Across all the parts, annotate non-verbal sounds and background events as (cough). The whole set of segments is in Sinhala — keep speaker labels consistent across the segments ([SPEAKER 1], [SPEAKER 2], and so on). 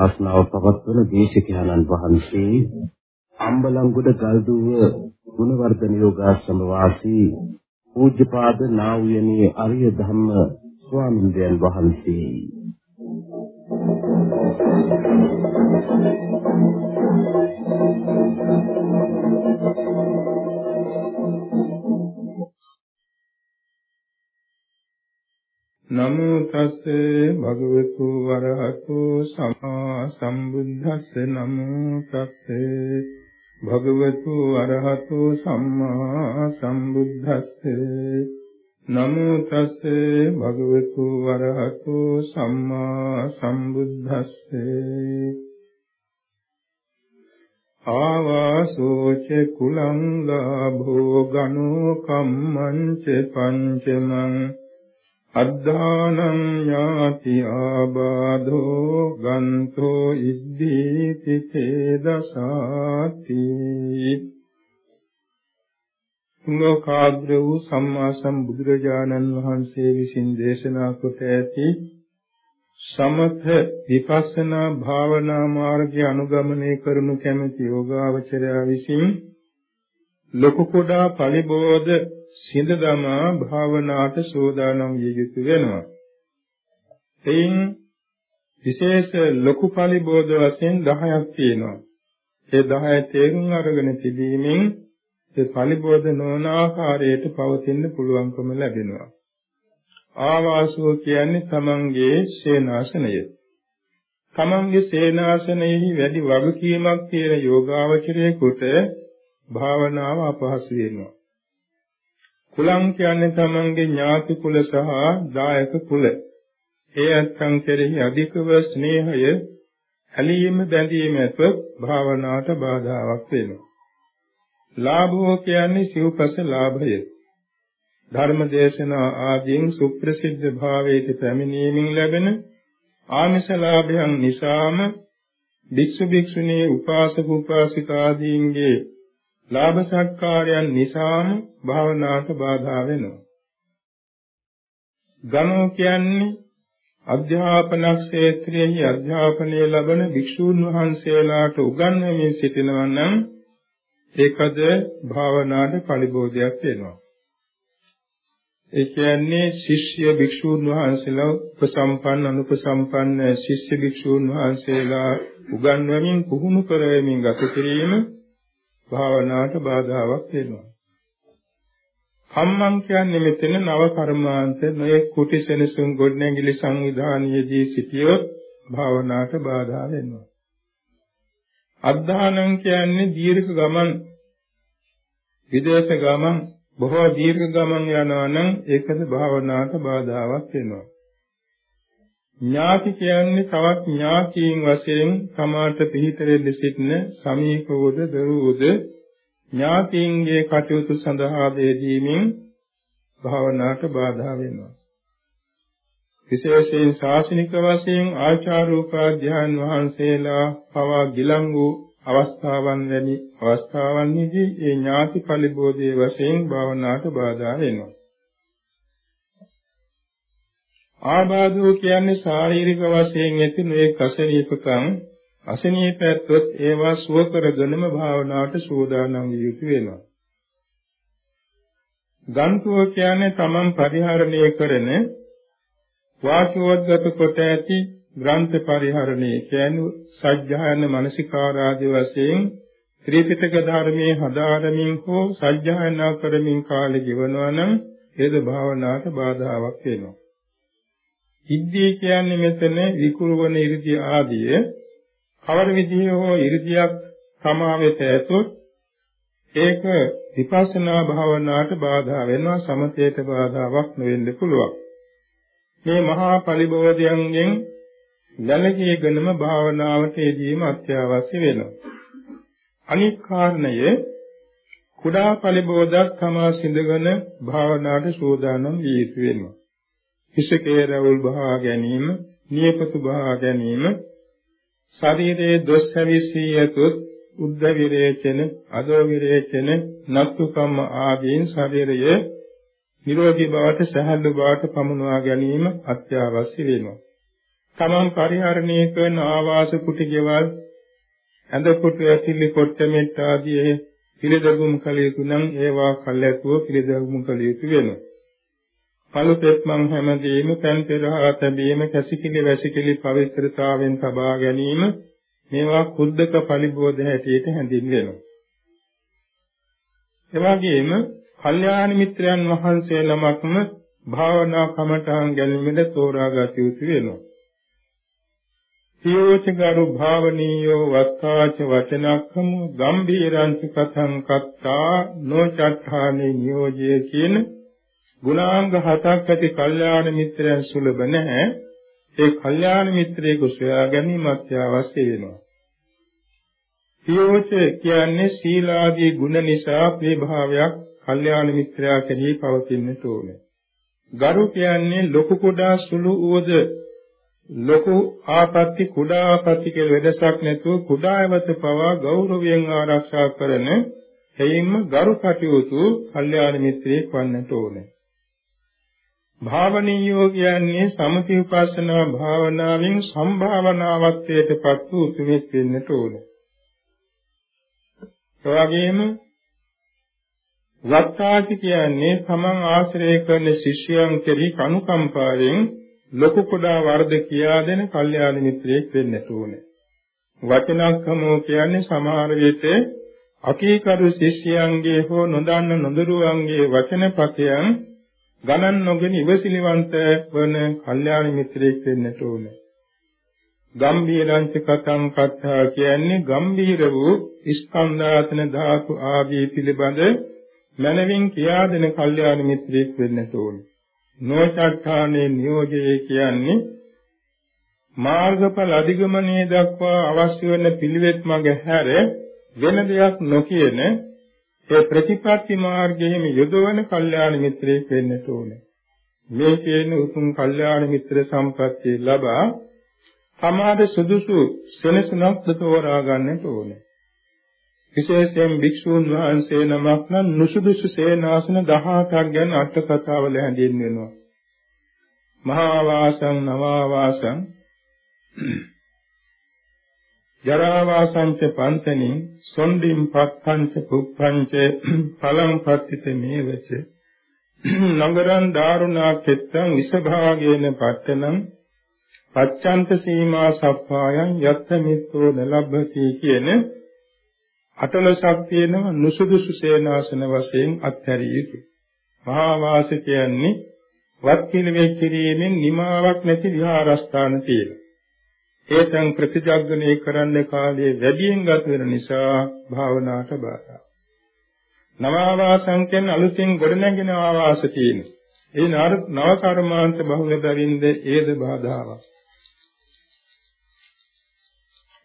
[SPEAKER 1] අද ධර්මානුශාසනාව පවත්වන දේශකයන්න් වහන්සේ අම්බලන්ගොඩ ගල්දුව ගුණවර්ධන යෝගාශ්‍රම වාසී පූජ්‍යපාද නා වූ යනී අරිය ධම්ම ස්වාමින්දයන් වහන්සේ.
[SPEAKER 2] නමෝ තස්ස භගවතු වරහතු සම්මා සම්බුද්දස්ස නමෝ තස්ස භගවතු වරහතු සම්මා සම්බුද්දස්ස නමෝ තස්ස භගවතු වරහතු සම්මා සම්බුද්දස්ස ආවාසෝච කුලං ලාභෝ ගනෝ කම්මං ච පංචමං අද්ධානං යාති ආබාධෝ ගන්තෝ ඉද්දීති තේදසාති. ලෝකාග්‍ර වූ සම්මා සම්බුදුරජාණන් වහන්සේ විසින් දේශනා කොට ඇති සමථ විපස්සනා භාවනා මාර්ගය අනුගමනය කරනු කැමැති යෝගාවචරයා විසින් ලොකු කුඩා පරිබෝධ සිඳ දමා භාවනාවට සෝදානම් විය යුතු වෙනවා. එයින් විශේෂ ලොකු පරිබෝධ වශයෙන් 10ක් තියෙනවා. ඒ 10 තේරුම් අරගෙන තිබීමෙන් ඒ පරිබෝධ නොවන ආකාරයට පවතින්න පුළුවන්කම ලැබෙනවා. ආවාසෝ කියන්නේ තමන්ගේ සේනාසනය. තමන්ගේ සේනාසනයෙහි වැඩි වගකීමක් තියෙන යෝගාවචරයෙකුට භාවනාව අපහසු වෙනවා. කුලං කියන්නේ තමන්ගේ ඥාති කුල සහ දායක කුල. ඒ අත්ං කෙරෙහි අධිකව ස්නේහය ඇලීම බැඳීම ඇත භාවනාවට බාධාවක් වෙනවා. ලාභෝ කියන්නේ සිව්පස ලාභය. ධර්ම දේශනා ආදීන් සුප්‍රසිද්ධ භාවයට පැමිණීමෙන් ලැබෙන ආමිෂ ලාභයන් නිසාම භික්ෂු භික්ෂුණී උපාසක උපාසිකාදීන්ගේ ලාභ සත්කාරයන් නිසාම භාවනාවට බාධා වෙනවා. ගමෝ කියන්නේ අධ්‍යාපන ක්ෂේත්‍රයේ අධ්‍යාපනය ලබන භික්ෂූන් වහන්සේලාට උගන්වමින් සිටිනවා නම් ඒකද භාවනාවට පරිබෝධයක් වෙනවා. ඒ කියන්නේ ශිෂ්‍ය භික්ෂූන් වහන්සේලා උපසම්පන්න අනුපසම්පන්න ශිෂ්‍ය භික්ෂූන් වහන්සේලා උගන්වමින් පුහුණු කරමින් ගත කිරීම භාවනාවට බාධාවක් වෙනවා. කම්මං කියන්නේ මෙතන නව කර්මාන්ත නොයේ කුටි සෙනසුන් ගොඩනැගිලි සංවිධානයේදී සිටියොත් භාවනාවට බාධා වෙනවා. අද්ධානං කියන්නේ දීර්ඝ ගමන් විදේශ ගමන් බොහෝ දීර්ඝ ගමන් යනවා නම් ඒකද භාවනාවට බාධාවක් වෙනවා. ඥාති කියන්නේ තවත් ඥාතීන් වශයෙන් සමාත පිහිට වෙන්න සිටින සමීපවද දරුවෝද ඥාතීන්ගේ කටයුතු සඳහා දෙදීමින් භාවනාවට බාධා වෙනවා. විශේෂයෙන් ශාසනික වශයෙන් ආචාර්යෝපාධ්‍යයන් වහන්සේලා පවා ගිලංගු අවස්ථාවන් වැනි අවස්ථාවන්හිදී ඒ ඥාති පරිබෝධයේ වශයෙන් භාවනාවට බාධා වෙනවා. ආබාධෝ කියන්නේ ශාරීරික වශයෙන් ඇති නොයෙක් අසනීපකම් අසනීපයත්වත් ඒවා සුව කරගෙනම භාවනාවට සූදානම් විය යුතු වෙනවා. ගන්තුව කියන්නේ තමන් පරිහරණය කරන වාචෝද්ගත කොට ඇති ග්‍රන්ථ පරිහරණය කියන්නේ සත්‍යයන මානසිකාරාදී වශයෙන් ත්‍රිපිටක ධර්මයේ හදාරමින් හෝ සත්‍යයනා කරමින් කාලය ගෙවනවා නම් ඒද භාවනාවට බාධාවක් වෙනවා. සිද්ධිය කියන්නේ මෙතන විකුරු වන 이르දී ආදිය. කවර විදිහේ හෝ 이르දියක් සමාවෙත ඇතොත් ඒක විපස්සනා භාවනාවට බාධා වෙනවා සමතේට බාධාවක් නෙවෙන්න පුළුවන්. මේ මහා පරිබෝධයන්ගෙන් දැනගීගෙනම භාවනාවට යෙදීම අත්‍යවශ්‍ය වෙනවා. අනිත් කාරණය කුඩා පරිබෝධයක් තමා සිඳගෙන භාවනාවට සූදානම් වී යුතු වෙනවා. හිසකේ රැවුල් බහා ගැනීම, නියපොතු බහා ගැනීම, ශරීරයේ දොස් හැවිසී යතුත් උද්ද විරේචන, අදෝ විරේචන, නත්තුකම්ම ආදීන් ශරීරයේ නිරෝගී බවට සහැල්ලු බවට පමුණවා ගැනීම අත්‍යවශ්‍ය වෙනවා. තමන් පරිහරණය කරන ආවාස කුටි ගෙවල් ඇඳ කුටි ඇතිලි කොට්ට මෙට්ට ආදී පිළිදගුම් කළ යුතු නම් ඒවා කල්ැතුව පිළිදගුම් කළ යුතු වෙනවා. පළුපෙත් මං හැමදේම පෙන් පෙරහා තැබීම කැසිකිලි වැසිකිලි පවිත්‍රතාවෙන් තබා ගැනීම මේවා කුද්දක පරිබෝධ හැටියට හැඳින්වෙනවා. එවාගෙම කල්යාණ මිත්‍රයන් වහන්සේ නමක්ම භාවනා කමඨහන් ගැනීමට තෝරාගත යුතු වෙනවා. සියෝචගරු භාවනීයෝ වත්තාච වචනක්ඛම ගම්බීරංච කතං කත්තා නොචත්තානේ නියෝජයේ කියන ගුණාංග හතක් ඇති කල්යාණ මිත්‍රයන් සුලභ නැහැ. ඒ කල්යාණ මිත්‍රයෙකු සොයා ගැනීම අත්‍යවශ්‍ය වෙනවා. සියෝච කියන්නේ සීලාදී ගුණ නිසා ප්‍රේභාවයක් කල්යාණ මිත්‍රයා කෙරෙහි පවතින්නට ඕනේ. ගරු කියන්නේ ලොකු කුඩා සුළු උවද ලොකු ආපත්‍ති කුඩා ආපත්‍ති කියලා වෙනසක් නැතුව කුඩායවත පවා ගෞරවයෙන් ආරක්ෂා කරන හේයින්ම ගරු කටයුතු කල්යාණ මිත්‍රයෙක් වන්නට ඕනේ. භාවනීයෝ කියන්නේ සමති උපාසනා භාවනාවෙන් සම්භාවනාවත්වයටපත් වූ උතුමෙක් වෙන්නට ඕනේ. එවැගේම වත්තාති කියන්නේ තමන් ආශ්‍රය කරන ශිෂ්‍යයන් කෙරෙහි කනුකම්පාවෙන් ලොකු කුඩා වර්ධ කියා දෙන කල්යාණ මිත්‍රයෙක් වෙන්නට ඕනේ. වචනක්කමෝ කියන්නේ සමහර විට අකීකරු ශිෂ්‍යයන්ගේ හෝ නොදන්න නොදරුවන්ගේ වචනපතයන් ගණන් නොගෙන ඉවසිලිවන්ත වන කල්යාණ මිත්‍රයෙක් වෙන්නට ඕනේ. ගම්බීරංච කතං කත්තා කියන්නේ ගම්බීර වූ ස්කන්ධාතන ධාතු ආදී පිළිබඳ මනවින් කියා දෙන කල්යාණ මිත්‍රයෙක් වෙන්නට ඕනේ. නොචත්තානේ නියෝජයේ කියන්නේ මාර්ගඵල අධිගමනයේ දක්වා අවශ්‍ය වන පිළිවෙත් මඟ හැර වෙන දෙයක් නොකියන ඒ ප්‍රතිපත්ති මාර්ගයේම යොදවන කල්යාණ මිත්‍රයෙක් වෙන්නට ඕනේ. මේ කියන උතුම් කල්යාණ මිත්‍ර සම්පත්තිය ලබා සමාද සුදුසු සෙනසුනක් තෝරා ගන්නට ඕනේ. විශේෂයෙන් භික්ෂූන් වහන්සේ නමක් නම් නුසුදුසු සේනාසන 18ක් ගැන අට කතාවල හැඳින්වෙනවා. මහා වාසං නවා වාසං ජරා වාසංච පන්තනි සොණ්ඩින් පත්තංච පුප්පංච (clears throat) පලං පත්තිත මේවච (clears throat) නගරං දාරුණා කෙත්තං විසභාගේන පත්තනං පච්ඡන්ත සීමා සප්පායන් යත්ත මිත්තෝ නලබ්බති කියන අටලසක් තියෙනවා නුසුදුසු සේනාසන වශයෙන් අත්හැරිය යුතුයි. මහා වාස කියන්නේ වත් පිළිවෙත් කිරීමෙන් නිමාවක් නැති විහාරස්ථාන තියෙනවා. ඒතන් ප්‍රතිජග්ගණය කරන්න කාලයේ වැඩියෙන් ගත වෙන නිසා භාවනාවට බාධා. නවාවාසං කියන්නේ අලුතින් ගොඩනැගෙන ආවාස තියෙනවා. ඒ නව කර්මාන්ත බහුල බැවින්ද ඒද බාධාවක්.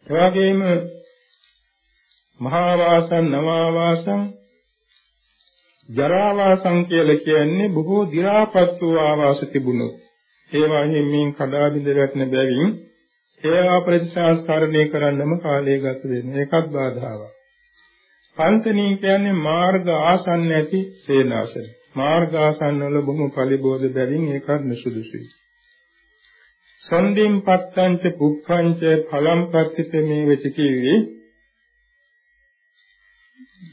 [SPEAKER 2] එවාගෙම මහා වාසං නවා වාසං ජරා වාසං කියලා කියන්නේ බොහෝ දි รา පත් වූ ආවාස තිබුණොත් ඒවා හිමින් කඩා බිඳ වැටෙන බැවින් ඒවා ප්‍රතිසංස්කරණය කරන්නම කාලය ගත වෙනවා ඒකත් බාධාවක්. පන්තනී කියන්නේ මාර්ග ආසන්න ඇති සේනාසන. මාර්ග ආසන්න වල බොහොම පරිබෝධ බැවින් ඒකත් නුසුදුසුයි. සන්දිම් පත්තංච පුක්ඛංච ඵලම් පත්තිත මේ වෙච කිව්වේ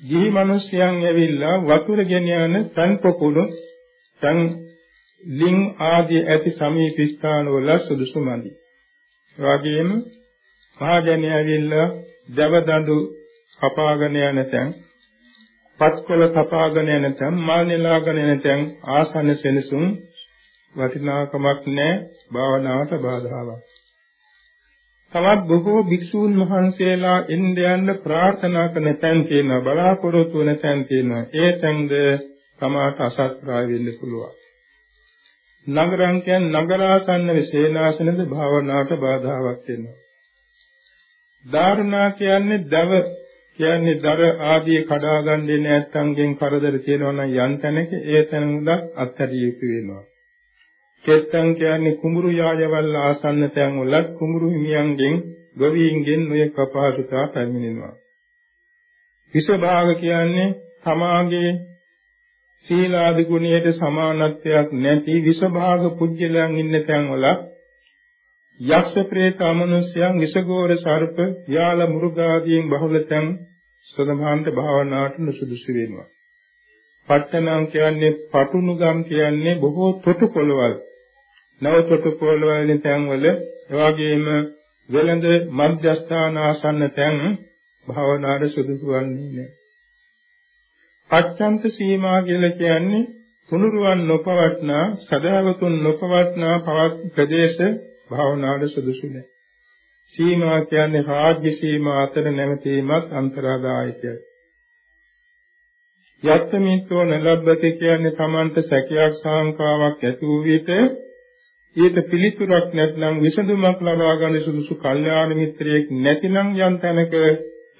[SPEAKER 2] ගිහි මිනිසයන් ඇවිල්ලා වතුර ගෙන යන තන් පොකුණු තන් ලිං ආදී ඇති සමීප ස්ථානවල සුදුසු මදි. එවාගෙම මහජනය ඇවිල්ලා දව දඬු කපාගෙන යන තැන් පත්කොළ කපාගෙන යන තැන් මල් නෙලාගෙන යන තැන් ආසන්න සෙනසුන් වටිනාකමක් නැහැ භාවනාවට බාධාවක්. තවත් බොහෝ භික්ෂූන් වහන්සේලා ඉන්ද යන්න ප්‍රාර්ථනා කරන තැන් තියෙනවා බලාපොරොත්තු වෙන තැන් තියෙනවා ඒ තැන්ද තමාට අසත්කාර වෙන්න පුළුවන් නගරං කියන්නේ නගරාසන්න විශේනාසනද භාවනාවට බාධාවක් වෙනවා ධාරණා කියන්නේ දව කියන්නේ දර ආදී කඩා ගන්නේ නැත්නම්ගෙන් කරදර තියෙනවා නම් යන් තැනක ඒ තැනද අත්හැරිය යුතු වෙනවා කෙත්තන් කියන්නේ කුඹුරු යායවල් ආසන්න තැන් වලත් කුඹුරු හිමියන්ගෙන් ගොවීන්ගෙන් ඔය කපහසුතා පැමිණෙනවා. විසභාග කියන්නේ තමාගේ සීලාදි ගුණයට සමානත්වයක් නැති විසභාග පුජ්‍යලයන් ඉන්න තැන් වල යක්ෂ ප්‍රේත අමනුෂ්‍යයන් විසගෝර සර්ප යාල මුර්ගාදීන් බහුලතෙන් සදමහන්ත භාවනාවට නුසුදුසු වෙනවා. පට්ටනම් කියන්නේ පටුනුගම් කියන්නේ බොහෝ තොටු පොළවල්. නව තොටු පොළවල් තැන්වල එවාගෙම වෙළඳ මධ්‍යස්ථාන ආසන්න තැන් භාවනාවට සුදුසු වන්නේ නැහැ. පච්ඡන්ත සීමා කියලා කියන්නේ තුනුරුවන් නොපවත්නා සදාවතුන් නොපවත්නා පවත් ප්‍රදේශ භාවනාවට සුදුසු නැහැ. සීමා කියන්නේ රාජ්‍ය සීමා අතර නැවතීමත් අන්තරාදායකයි. යත්තමිත්‍රෝ නලබ්බති කියන්නේ Tamanta සැකයක් සාංකාවක් ඇති වූ විට ඊට පිළිතුරක් නැත්නම් විසඳුමක් ලබා ගන්න සුදුසු කල්යාණ මිත්‍රයෙක් නැතිනම් යම් තැනක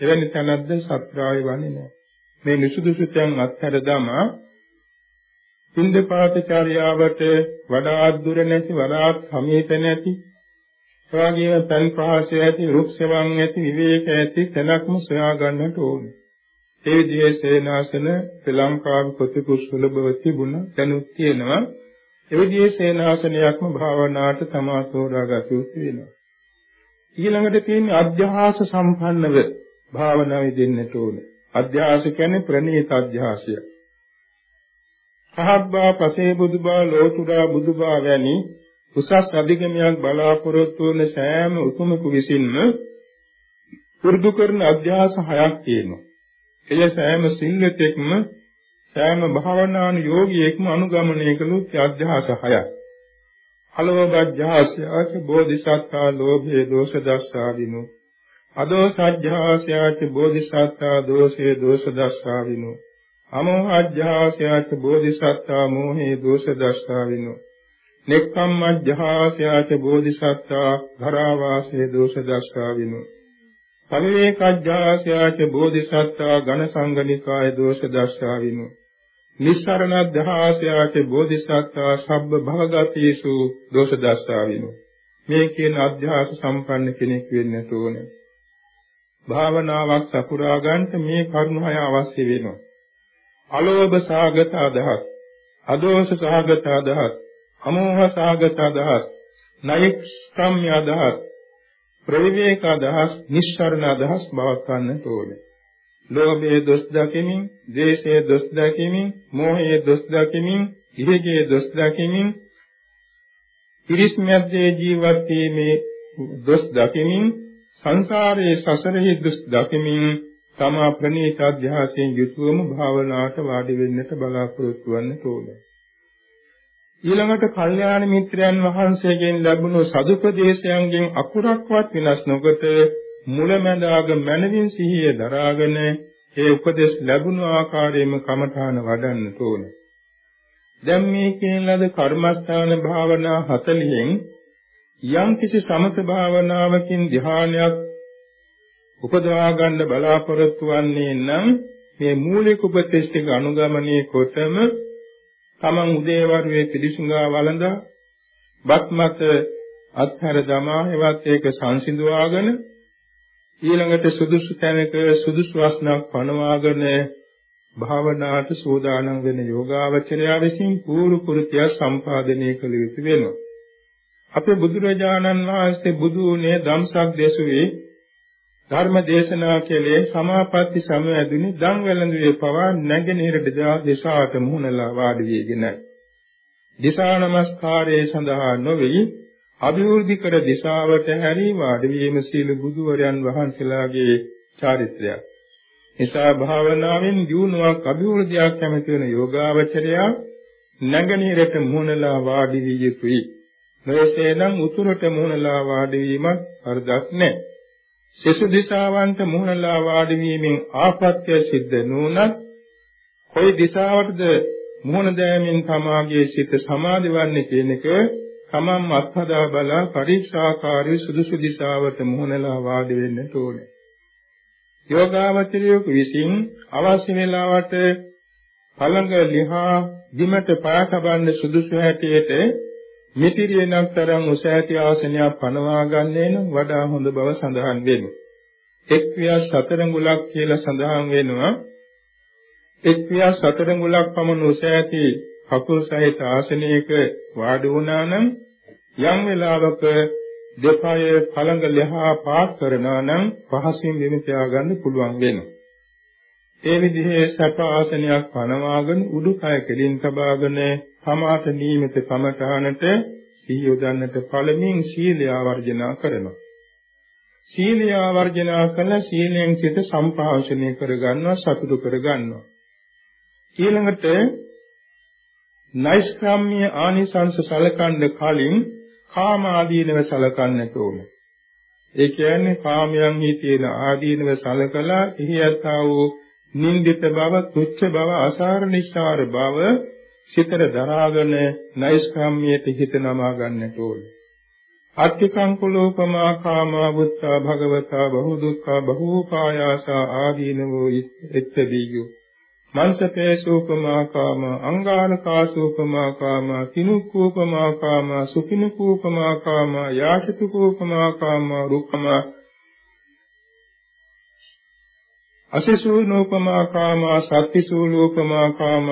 [SPEAKER 2] එවැනි තැනක්ද සත්‍රාය වන්නේ නැහැ. මේ නිසුදුසු තැන් අත්හැර දමා පින්දපාතචාර්යාවට වඩා දුර නැති වඩා සමීප නැති එවාගේම තන් ප්‍රහාසය ඇති රුක්සවන් ඇති විවේක ඇති තැනක්ම සොයා ගන්නට ඕනේ. ඒ විදිහේ සේනාසන ශ්‍රී ලංකාවේ කොතිපු සුලභව තිබුණ දැනුත් තියෙනවා. ඒ විදිහේ සේනාසනයක්ම භාවනාවට තමා තෝරාගත යුතු වෙනවා. ඊළඟට තියෙන්නේ අධ්‍යාස සම්පන්නව භාවනාව දෙන්නට ඕනේ. අධ්‍යාස කියන්නේ ප්‍රණීත අධ්‍යාසය. සහබ්බා පසේ බුදුබා ලෝතුරා බුදුබා වැනි උසස් අධිගමයක් බලාපොරොත්තු වන සෑම උතුමකු විසින්ම පුරුදු කරන අධ්‍යාස හයක් තියෙනවා. එය සෑම සිල්ලතෙක්ම සෑම භාවනාන යෝගියෙක්ම අනුගමනය කළ අධ්‍යාස හයක්. අලෝභඥාසයාච බෝධිසත්තා ලෝභේ දෝෂ දස්සාවිනෝ අදෝසඥාසයාච බෝධිසත්තා දෝෂේ දෝෂ දස්සාවිනෝ අමෝහඥාසයාච බෝධිසත්තා මෝහේ දෝෂ දස්සාවිනෝ නෙක්ඛම්මඥාසයාච බෝධිසත්තා ධරාවාසේ දෝෂ දස්සාවිනෝ පරිවේකඥාසයාච බෝධිසත්තා ඝන සංගනිකාය දෝෂ දස්සාවිනෝ නිස්සරණද්ධාසයාච බෝධිසත්තා සබ්බ භවගතීසු දෝෂ දස්සාවිනෝ මේ කියන අධ්‍යාස සම්පන්න කෙනෙක් වෙන්න ඕනේ භාවනාවක් සපුරා ගන්නට මේ කරුණ හය අවශ්‍ය වෙනවා අලෝභ සාගත අදහස් අදෝෂ සාගත අදහස් අමෝහ සාගත අදහස් නෛෂ්ක්‍රම්‍ය අදහස් ප්‍රවිවේක අදහස් නිස්සරණ අදහස් බවක් ගන්නට ඕනේ. ලෝභයේ දොස් දකිමින්, ද්වේෂයේ දොස් දකිමින්, මෝහයේ දොස් දකිමින්, ඉරිගේ දොස් දකිමින්, පිරිස් මැද්දේ ජීවත් වීමේ දොස් දකිමින්, සංසාරයේ සසරෙහි දොස් දකිමින් තමා ප්‍රණීත අධ්‍යාසයෙන් යුතුවම භාවනාවට වාඩි වෙන්නට බලාපොරොත්තු වෙන්න ඕනේ. ඊළඟට කල්යාණ මිත්‍රයන් වහන්සේගෙන් ලැබුණු සදුපදේශයන්ගෙන් අකුරක්වත් වෙනස් නොකොට මුලැමැදාග මනවින් සිහිය දරාගෙන ඒ උපදේශ ලැබුණු ආකාරයෙන්ම කමඨාන වඩන්න ඕනේ. දැන් මේ කියන ලද කර්මස්ථාන භාවනා 40න් යම් කිසි සමත භාවනාවකින් ධ්‍යානයක් උපදවා ගන්න බලාපොරොත්තු වෙන්නේ නම් මේ මූලික උපදේශ ටික අනුගමනය කොටම තමන් උදේවරුේ පිළිසුඟා වළඳා බත් මත අත්හැර දමා එවත් ඒක සංසිඳුවාගෙන ඊළඟට සුදුසු තැනක සුදුසු වස්නක් පනවාගෙන භාවනාවට සූදානම් වෙන යෝගාවචරයා විසින් පූර්ව කෘත්‍ය සම්පාදනය කළ යුතු වෙනවා. අපේ බුදුරජාණන් වහන්සේ බුදු වුණේ ධම්සක් දේශුවේ ධර්ම දේශනා කෙලේ සමාපatti සමවැදුනි දන් වැළඳුවේ පවා නැගෙනහිර දිශාවට මුහුණලා වාඩි වීගෙන දිශා නමස්කාරයේ සඳහා නොවේ අභිවෘද්ධි කර දිශාවට හැරී වාඩි වීම සීල බුදුවරයන් වහන්සේලාගේ චාරිත්‍රයක්. නිසා භාවනාවෙන් දියුණුවක් අභිවෘද්ධියක් කැමති වෙන යෝගාවචරයා නැගෙනහිරට මුහුණලා වාඩි වී යුතුයි. නොයසේනම් උතුරට මුහුණලා වාඩි වීමක් වරදක් නැහැ. සෙසු දිශාවන්ට මුහුණලා වාඩි වීමෙන් ආපත්‍ය සිද්ධ නොනත් කොයි දිශාවටද මුහුණ දෑමෙන් තමාගේ සිත සමාධි වන්නේ කියන එක තමන් අත්හදා බලා පරීක්ෂාකාරී සුදුසු දිශාවට මුහුණලා වාඩි වෙන්න ඕනේ. යෝගාවචරියෙකු විසින් අවශ්‍ය වේලාවට පළඟ ලිහා දිමට පාතබන්න සුදුසු හැටියට මිතිරියනක් තරම් උස ඇති ආසනයක් පනවා ගන්නේ නම් වඩා හොඳ බව සඳහන් වෙනවා. එක් වියස් සතරඟුලක් කියලා සඳහන් වෙනවා. එක් වියස් සතරඟුලක් පමණ උස ඇති කකුල් සහිත ආසනයක වාඩි වුණා නම් යම් වෙලාවක දෙපය පළඟ ලෙහා පාත් කරනවා නම් පහසින් වෙන තියාගන්න පුළුවන් වෙනවා. ඒ විදිහේ සැප ආසනයක් පනවාගෙන උඩුකය කෙලින් තබාගෙන සමාත නියමිත කමඨානට සිහිය යොදන්නට පළමින් සීලය වර්ජනා කරනවා. සීලය වර්ජනා කළ සීලෙන් සිත සම්පාවශනය කරගන්නවා සතුටු කරගන්නවා. ඊළඟට නෛෂ්ක්‍රම්‍ය ආනිසංස සලකන්න කලින් කාම ආදීනව සලකන්නට ඕනේ. ඒ කියන්නේ කාමයන්හි තියෙන ආදීනව සලකලා එහි යථා වූ නින්දිත බව, තුච්ඡ බව, අසාර නිස්සාර බව සිතට දරාගෙන නෛෂ්ක්‍රම්‍යයට හිත නමා ගන්නට ඕනේ. අත්තිකං කුලෝපමා කාමා බුත්තා භගවතා බහු දුක්ඛා බහූපායාසා ආදීනවෝ එත්තදීයෝ මංසපේසූපමා කාම අංගාරකාසූපමා කාම කිනුක්කූපමා කාම සුකිනුක්කූපමා කාම යාචිතුකූපමා කාම රුක්කම අසිසූනෝපමා කාම සත්තිසූලෝපමා කාම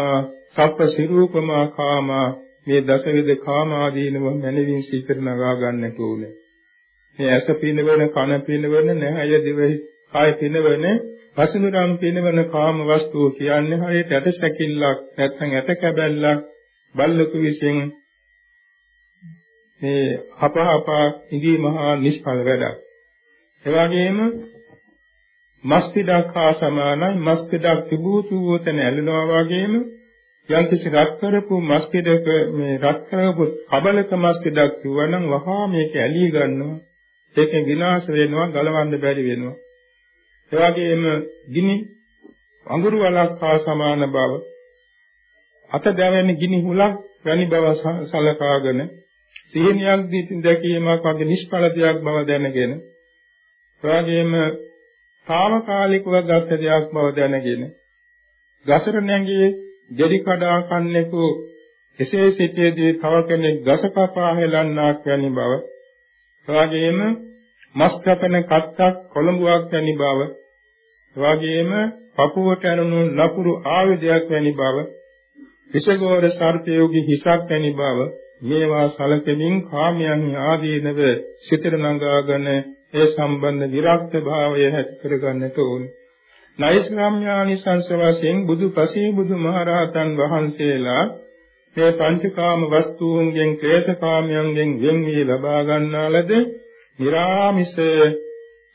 [SPEAKER 2] සප්පසිරූපමා කාම මේ දසවිධ කාම ආදීනව මනවින් සීකර නගා ගන්නට ඕනේ මේ ඇස පිනවන කන පිනවන නැහැය දිවයි කාය පිනවන පසිනුරම් පිනවන කාම වස්තුව කියන්නේ හරියට ඇට සැකිල්ලක් නැත්නම් ඇට කැබැල්ලක් බල්ලෙකු විසින් මේ හපහපා ඉදී මහා නිෂ්ඵල වැඩක්. ඒ වගේම මස් පිටක් හා සමානයි මස් පිටක් තිබූතු තැන ඇලෙනවා වගේම යම්කිසි රත් කරපු මස් පිටක මේ රත් කරපු කබලක මස් පිටක් කිව්වනම් වහා මේක ඇලී ගන්නවා. ඒකෙන් විනාශ වෙනවා ගලවන්න බැරි වෙනවා. එවැගේම ගිනි අඟුරු වලක් හා සමාන බව අත දැවෙන ගිනි හුලක් වැනි බව සලකාගෙන සිහිනියක් දැකීමක් වගේ නිෂ්ඵල දෙයක් බව දැනගෙන එවැගේම తాවකාලිකව ගත දෙයක් බව දැනගෙන ගසර නැංගී දෙඩි කඩා කන්නේකු එසේ සිටියේදී තව කෙනෙක් ගස කපා හෙලන්නාක් වැනි බව එවැගේම මස් කපන කත්තක් කොළඹුවක් වැනි බව එවැගේම පපුවට ඇනුණු ලකුරු ආයුධයක් වැනි බව විසගෝර සර්පයෝගී හිසක් වැනි බව මේවා සලකමින් කාමයන් ආදීනව සිතට නඟාගෙන ඒ සම්බන්ධ විරක්ත භාවය ඇති කරගන්නට ඕනේ. නෛෂ්ක්‍රම්‍යානිසංස වශයෙන් බුදු පසේ බුදු මහරහතන් වහන්සේලා මේ පංචකාම වස්තුන්ගෙන් ක්ලේශකාමයන්ගෙන් වෙන් වී ලබා ගන්නා ලද निराமிස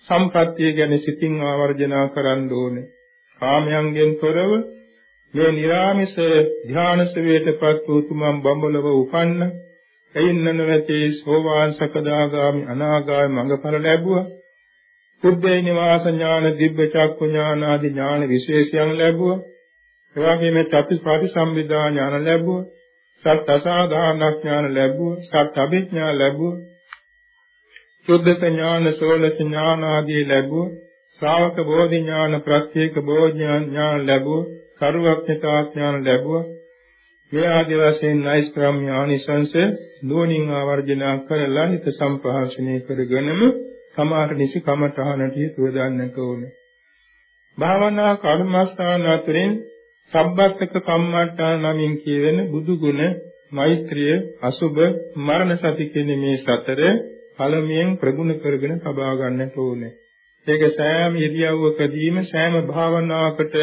[SPEAKER 2] සම්පත්තිය ගැන සිතින් ආවර්ජනා කරන්න ඕනේ. කාමයන්ගෙන් තොරව මේ निराமிස ධානසවේතපත් වූ තුමන් බඹලව උපන්න එයින් නැවතී සෝවාන් සකදාගාමි අනාගාමි මඟඵල ලැබුවා. බුද්ධේ නිවාස ඥාන දිබ්බ චක්කු ඥාන ආදී ඥාන විශේෂයන් ලැබුවා. එවාගෙම චතුස්පාටි සම්විදා ඥාන ලැබුවා. සත් අසාධාරණ ඥාන ලැබුවා. සත් අභිඥා ලැබුවා. සුද්ධ ඥාන සෝලස ඥාන ආදී ලැබුවා. ශ්‍රාවක බෝධි ඥාන ප්‍රත්‍යේක බෝධි ඥාන ලැබුවා. කරුවක්ඥතා ඥාන ලැබුවා. මේ ආදී වශයෙන් නෛෂ්ක්‍රම්‍ය ආනිසංස නුවණින් ආවර්ජනා කරලා හිත සම්පහාසනය කරගෙනම සමාර නිසි කමඨහනට යොදන්නට ඕනේ. භාවනා කර්මස්ථාන අතරින් සබ්බත්තක කම්මට්ටාන නමින් කියවෙන බුදු ගුණ, මෛත්‍රිය, අසුබ, මරණ සති කියන මේ සතර පළමුවෙන් ප්‍රගුණ කරගෙන තබා ගන්නට ඕනේ. ඒක සෑම ඉරියව්වකදීම සෑම භාවනාවකට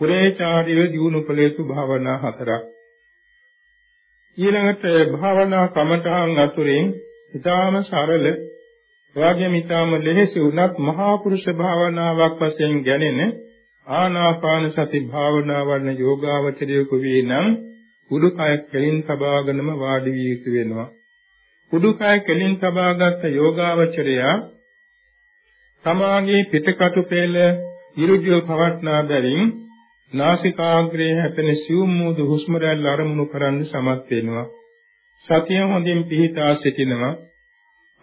[SPEAKER 2] කුරේචාරිය දිනු කළ යුතු භාවනා හතරක්. ඊළඟට භාවනා කමඨාන් අතුරින් ඊටාම සරල එවාගෙම ඊටාම ලෙහෙසි වුණත් මහා පුරුෂ භාවනාවක් වශයෙන් ගැනෙන ආනාපාන සති භාවනාවන යෝගාවචරයෙකු වේ නම් උඩුකය කෙලින් තබාගෙනම වාඩි වී යුතු වෙනවා. උඩුකය කෙලින් තබාගත් යෝගාවචරයා තමාගේ පිටකටු පෙළ ඉරුජුව පවත්නා බැවින් නාසිකාග්‍රයේ හැපෙන සියුම් මූදු හුස්ම රැල්ල අරමුණු කරන්න සමත් වෙනවා. සතිය හොඳින් පිහිටා සිටිනවා.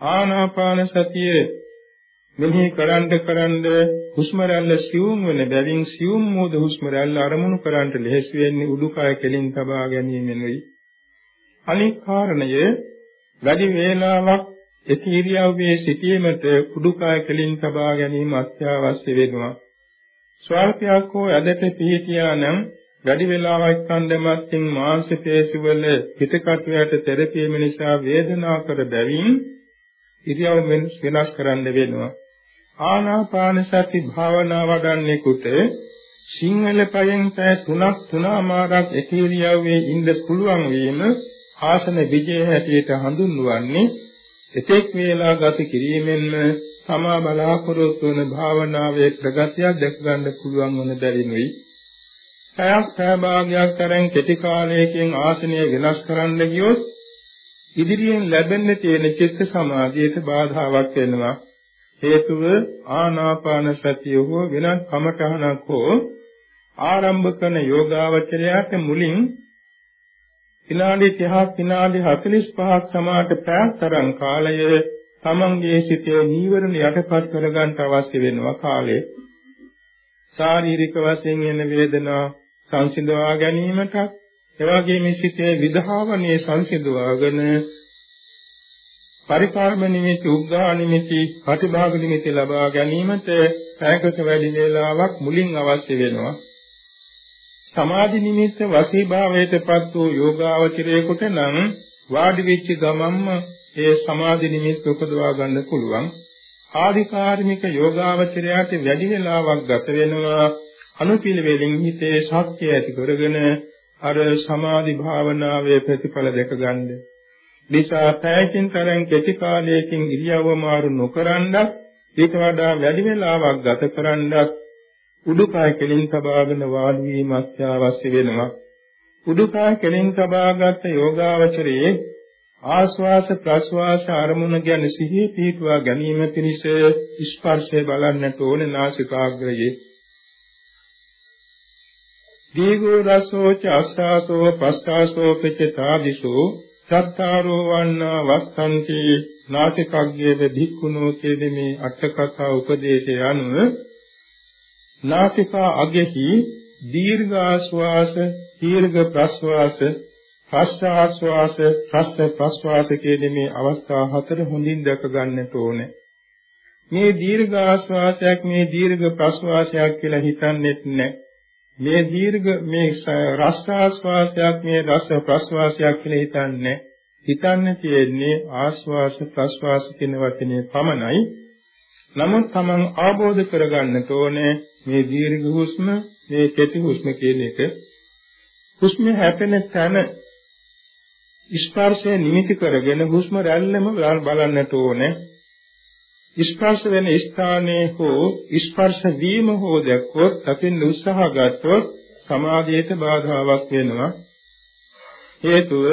[SPEAKER 2] ආනාපාන සතිය මෙහි කරන්ඩ කරන්ඩ හුස්ම රැල්ල සියුම් වෙන බැවින් සියුම් මූදු හුස්ම රැල්ල අරමුණු කරන්ට ලෙහෙසි වෙන්නේ උඩුකය කෙලින් තබා ගැනීමෙනුයි. අනික් කාරණය වැඩි වේලාවක් එක ඉරියව්වේ සිටීමට උඩුකය කෙලින් තබා ගැනීම අත්‍යවශ්‍ය වෙනවා. ස්වල්පයක් හෝ ඇදට පිහිටියා නම් වැඩි වේලාවක් කන්දමත්ින් මාංශ පේශි වල පිටකටුවට තෙරපීම නිසා වේදනා කර බැවින් ඉරියව් වෙනස් කරන්න වෙනවා. ආනාපාන සති භාවනා වඩන්නෙකුට සිංහල පයෙන් පැය 3ක් 3මාරක් එක ඉරියව්වේ ඉන්න පුළුවන් වීම ආසන විජය හැටියට හඳුන්වන්නේ එතෙක් වේලා ගත කිරීමෙන්ම තමා බලාපොරොත්තු වන භාවනාවේ ප්‍රගතියක් දැක ගන්න පුළුවන් වන බැවිනුයි. පැයක් සහභාගයක් තරම් කෙටි කාලයකින් ආසනය වෙනස් කරන්න ගියොත් ඉදිරියෙන් ලැබෙන්න තියෙන චිත්ත සමාධියට බාධාවක් වෙනවා. හේතුව ආනාපාන සතිය හෝ වෙනත් කමඨහනක් හෝ ආරම්භ කරන යෝගාවචරයට මුලින් විනාඩි 30ක් විනාඩි 45ක් සමාට පැයක් තරම් කාලය තමන්ගේ සිතේ නීවරණ යටපත් කරගන්න අවශ්‍ය වෙනවා කාලේ ශාරීරික වශයෙන් එන වේදනා සංසිඳවා ගැනීමට එවැගේම සිතේ විධාවනයේ සංසිඳවාගෙන පරිකාරම නිමිති උග්ඝා නිමිති ප්‍රතිභාග නිමිති ලබා ගැනීමට පැයකට වැඩි වේලාවක් මුලින් අවශ්‍ය වෙනවා. සමාධි නිමිත්ත වසීභාවයටපත් වූ යෝගාවචරයේකට නම් වාඩි වෙච්ච ගමන්ම ඒ සමාධි නිමිත්ත උපදවා ගන්න පුළුවන්. ආධිකාර්මික යෝගාවචරයට වැඩි වේලාවක් ගත වෙනවා. අනුපිළිවෙලින් හිතේ ශක්තිය ඇති කරගෙන අර සමාධි භාවනාවේ ප්‍රතිඵල දැක ගන්න. නිසා පැයකින් තරම් කෙටි කාලයකින් ඉරියව්ව මාරු නොකරනත් ඊට වඩා වැඩි වේලාවක් ගත කරන්නත් උඩුකය කෙලින් තබාගෙන වාඩි වීම අත්‍යවශ්‍ය වෙනවා. උඩුකය කෙලින් තබාගත් යෝගාවචරයේ ආස්වාස ප්‍රස්වාස අරමුණ ගැන සිහිය පිහිටුවා ගැනීම පිණිස ස්පර්ශය බලන්නට ඕනේ නාසිකාග්‍රයේ. දීඝෝ රසෝච අස්සාසෝ පස්සාසෝ පිචතාදිසෝ සත්තාරෝ වන්නා වස්සන්ති නාසිකග්ගයේ භික්ඛුනෝ කියදෙමේ අටකතා උපදේශය අනුව නාසිකා අගෙහි දීර්ඝ ආශ්වාස දීර්ඝ ප්‍රශ්වාස ප්‍රශ්න ආශ්වාස ප්‍රශ්න ප්‍රශ්වාස කියන මේ අවස්ථා හතර හොඳින් දැක ගන්නට ඕනේ. මේ දීර්ඝ ආශ්වාසයක් මේ දීර්ඝ ප්‍රශ්වාසයක් කියලා හිතන්නේත් නැහැ. මේ දීර්ඝ මේ රස ආශ්වාසයක් මේ රස ප්‍රශ්වාසයක් කියලා හිතන්නේ හිතන්න තියෙන්නේ ආශ්වාස ප්‍රශ්වාස කියන වචනේ පමණයි. නමුත් Taman ආબોධ කරගන්නට ඕනේ මේ දීර්ඝ හුස්ම මේ කෙටි හුස්ම කියන එක හුස්ම හැපෙන තැන ස්පර්ශය නිමිති කරගෙන හුස්ම රැල්ලම බලන්නට ඕනේ ස්පර්ශ වෙන ස්ථානයේ හෝ ස්පර්ශ වීම හෝ දැක්කොත් අපින් උත්සාහ ගත්තොත් සමාධියට බාධාවක් වෙනවා. හේතුව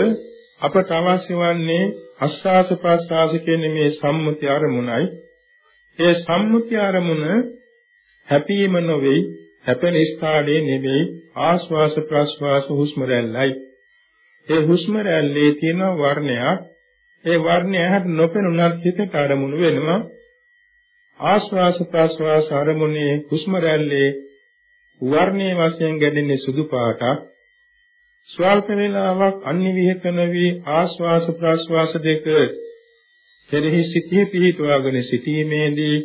[SPEAKER 2] අපට අවශ්‍ය වන්නේ අස්වාස ප්‍රස්වාස කියන මේ සම්මුති අරමුණයි. ඒ සම්මුති අරමුණ හැපීම නොවේ හැපෙන ස්ථානයේ නෙමෙයි ආශ්වාස ප්‍රශ්වාස හුස්ම රැල්ලයි. ඒ හුස්ම රැල්ලේ තියෙන වර්ණයක් ඒ වර්ණය හැට නොපෙනුනත් හිතට අරමුණු වෙනවා. ආශ්වාස ප්‍රශ්වාස අරමුණේ හුස්ම රැල්ලේ වර්ණයේ වශයෙන් ගැදෙන්නේ සුදු පාටක් ස්වල්ප වේලාවක් අනිවිහෙත නොවි ආශ්වාස ප්‍රශ්වාස දෙක කෙරෙහි සිටියේ පිහිටුවාගෙන සිටීමේදී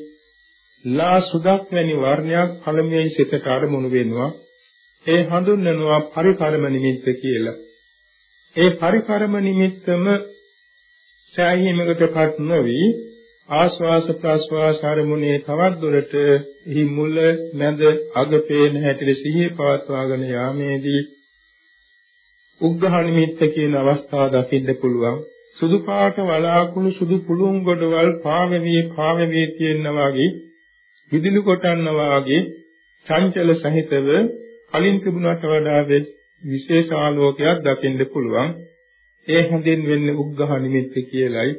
[SPEAKER 2] ලා සුදක් වැනි වර්ණයක් පළමුවෙන් සිතට අරමුණු වෙනවා. ඒ හඳුන්වනවා පරිකර්ම නිමිත්ත කියලා. ඒ පරිකර්ම නිමිත්තම සෑහීමකටපත් නොවි ආස්වාස ප්‍රාස්වාස අරමුණේ තවත් දුරට එහි මුල මැද අග පේන හැටියට සිහිය පවත්වාගෙන යාමේදී උග්ඝහ නිමිත්ත කියන අවස්ථාව දකින්න පුළුවන්. සුදු පාට වලාකුළු සුදු පුළුන් ගොඩවල් පාවෙවි පාවෙවි තියෙනවා වගේ විදුලි කොටන්න වාගේ චංචල සහිතව කලින් තිබුණට වඩා විශේෂ ආලෝකයක් දකින්න පුළුවන්. ඒ හැඳින් වෙන්නේ උග්ඝහ නිමිත්ත කියලයි.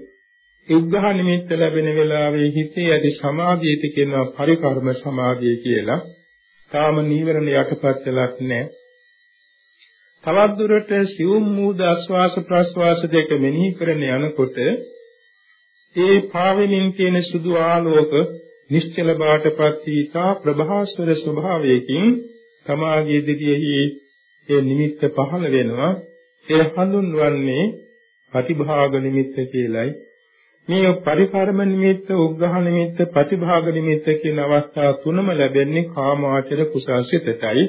[SPEAKER 2] ඒ උග්ඝහ නිමිත්ත ලැබෙන වෙලාවේ හිතේ ඇති සමාධියට කියනවා පරිකර්ම සමාධිය කියලා. තාම නීවරණ යටපත් වෙලක් නැහැ. තවත් දුරට සිවුම් මූද ආස්වාස ප්‍රස්වාස දෙක මෙනෙහි කරන යනකොට ඒ පාවෙමින් තියෙන සුදු ආලෝක නිශ්චල බාටපත් වීතා ප්‍රභාස්වර ස්වභාවයකින් තමාගේ දිගෙහි ඒ නිමිත්ත පහළ වෙනවා ඒ හඳුන්වන්නේ ප්‍රතිභාග නිමිත්ත කියලයි මේ පරිකාරම නිමිත්ත උග්ඝහ නිමිත්ත ප්‍රතිභාග නිමිත්ත කියන අවස්ථා තුනම ලැබෙන්නේ කාමාචර කුසාසිතටයි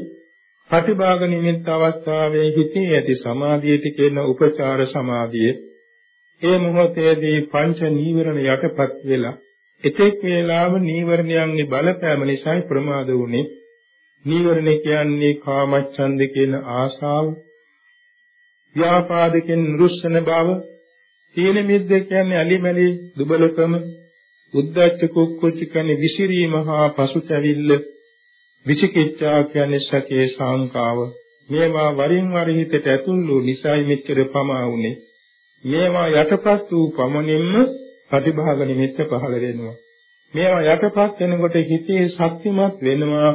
[SPEAKER 2] ප්‍රතිභාග නිමිත්ත අවස්ථාවේ හිතේ ඇති සමාධියට කියන උපචාර සමාධිය ඒ මොහොතේදී පංච නීවරණ යටපත් වෙලා එතෙක් වේලාව නීවරණයන්ගේ බලපෑම නිසායි ප්‍රමාද වුනේ. නීවරණ කියන්නේ කාමච්ඡන්ද කියන ආශාව, ව්‍යාපාද කියන රුස්සන බව, තීන මිද්ද කියන්නේ අලිමැලි දුබලකම, උද්දච්ච කුක්කුච්ච කියන්නේ විසිරීම හා පසුතැවිල්ල, විචිකිච්ඡා කියන්නේ සකේ සාංකාව. මේවා වරින් වර හිතට ඇතුල් වූ නිසායි මෙච්චර පමා වුනේ. මේවා යටපත් වූ පමණින්ම ප්‍රතිභාග නිමිත්ත පහළ වෙනවා. මේවා යටපත් වෙනකොට හිතේ ශක්තිමත් වෙනවා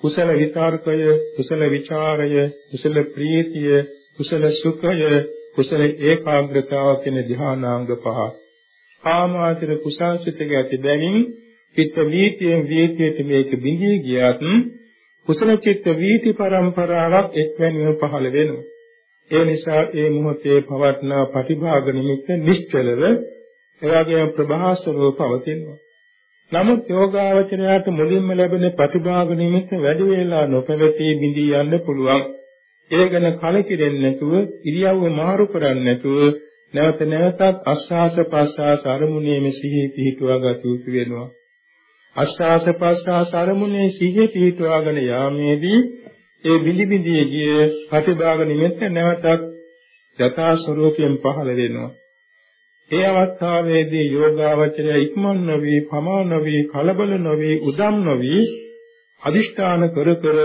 [SPEAKER 2] කුසල විතර්කය, කුසල ਵਿਚාරය, කුසල ප්‍රීතිය, කුසල සුඛය, කුසල ඒකාග්‍රතාව කියන ධ්‍යානාංග පහ. කාමාචර කුසල්සිතක ඇති බැවින් චිත්ත වීතියෙන් වීතියට මේක බිඳී ගියත් කුසල චිත්ත වීති පරම්පරාවක් එක්වැනිව පහළ වෙනවා. ඒ නිසා ඒ මොහොතේ පවත්නා ප්‍රතිභාග නිමිත්ත නිශ්චලව එවාගේම ප්‍රභාසරව පවතිනවා. නමුත් යෝගාවචරයට මුලින්ම ලැබෙන ප්‍රතිභාග නිමිත්ත වැඩි වේලා නොපැවතී බිඳී යන්න පුළුවන්. ඒ ගැන කලකිරෙන්නේ නැතුව ඉරියව්ව මාරු කරන්නේ නැතුව නැවත නැවතත් අස්වාස ප්‍රස්වාස අරමුණේම සිහි පිහිටුවා ගත යුතු වෙනවා. අස්වාස ප්‍රස්වාස අරමුණේ සිහිය පිහිටුවාගෙන යාමේදී ඒ බිලි බිඳී ගිය ප්‍රතිභාග නිමිත්ත නැවතත් යථා ස්වરૂපයෙන් පහළ වෙනවා. ඒ අවස්ථාවේදී යෝගාවචරය ඉක්මන් නොවි, පමා නොවි, කලබල නොවි, උදම් නොවි අදිෂ්ඨාන කර කර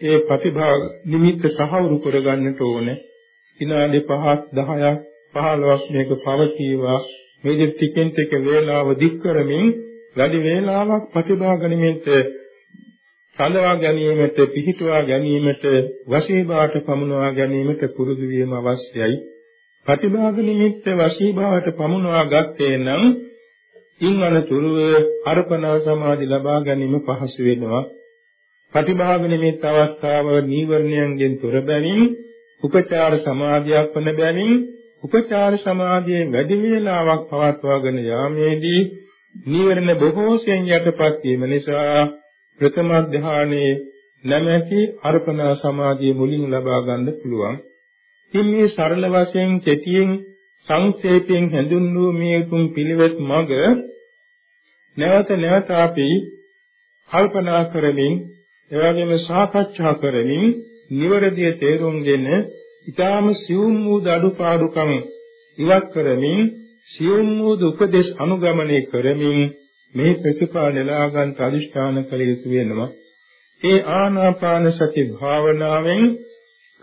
[SPEAKER 2] ඒ ප්‍රතිභාග නිමිත්ත සහවුරු කරගන්නට ඕනේ. විනාඩි 5ක් 10ක් 15ක් මේක පවතිවා මේ ටිකෙන් ටික වේලාව දික් කරමින් වැඩි වේලාවක් ප්‍රතිභාග නිමිත්ත සඳවා ගැනීමට පිහිටුවා ගැනීමට වශීභාවට පමුණවා ගැනීමට පුරුදු වීම අවශ්‍යයි. ප්‍රතිභාග නිමිත්ත වශීභාවට පමුණවා ගත්තේ නම් ඉන් අනතුරුව අර්පණා සමාධි ලබා ගැනීම පහසු වෙනවා. ප්‍රතිභාග නිමිත්ත අවස්ථාව නීවරණයන්ගෙන් තොර බැවින් උපචාර සමාධියක් වන බැවින් උපචාර සමාධියේ වැඩි වේලාවක් පවත්වාගෙන යාමේදී නීවරණ බොහෝසෙන් යටපත් වීම නිසා ප්‍රථම ධානයේ නැමැති අර්පණා සමාධිය මුලින් ලබා ගන්න පුළුවන්. ඉතින් මේ සරල වශයෙන් කෙටියෙන් සංක්ෂේපයෙන් හඳුන්වූ මේ උතුම් පිළිවෙත් මඟ නැවත නැවත අපි කල්පනා කරමින් එවැගේම සාකච්ඡා කරමින් නිවැරදිව තේරුම්ගෙන ඊටාම සියුම් වූ අඩුපාඩුකම් ඉවත් කරමින් සියුම් වූ උපදේශ අනුගමනය කරමින් මේ ප්‍රතිපා නෙලා ගන්න අදිෂ්ඨාන කළ යුතු වෙනවා. ඒ ආනාපාන සති භාවනාවෙන්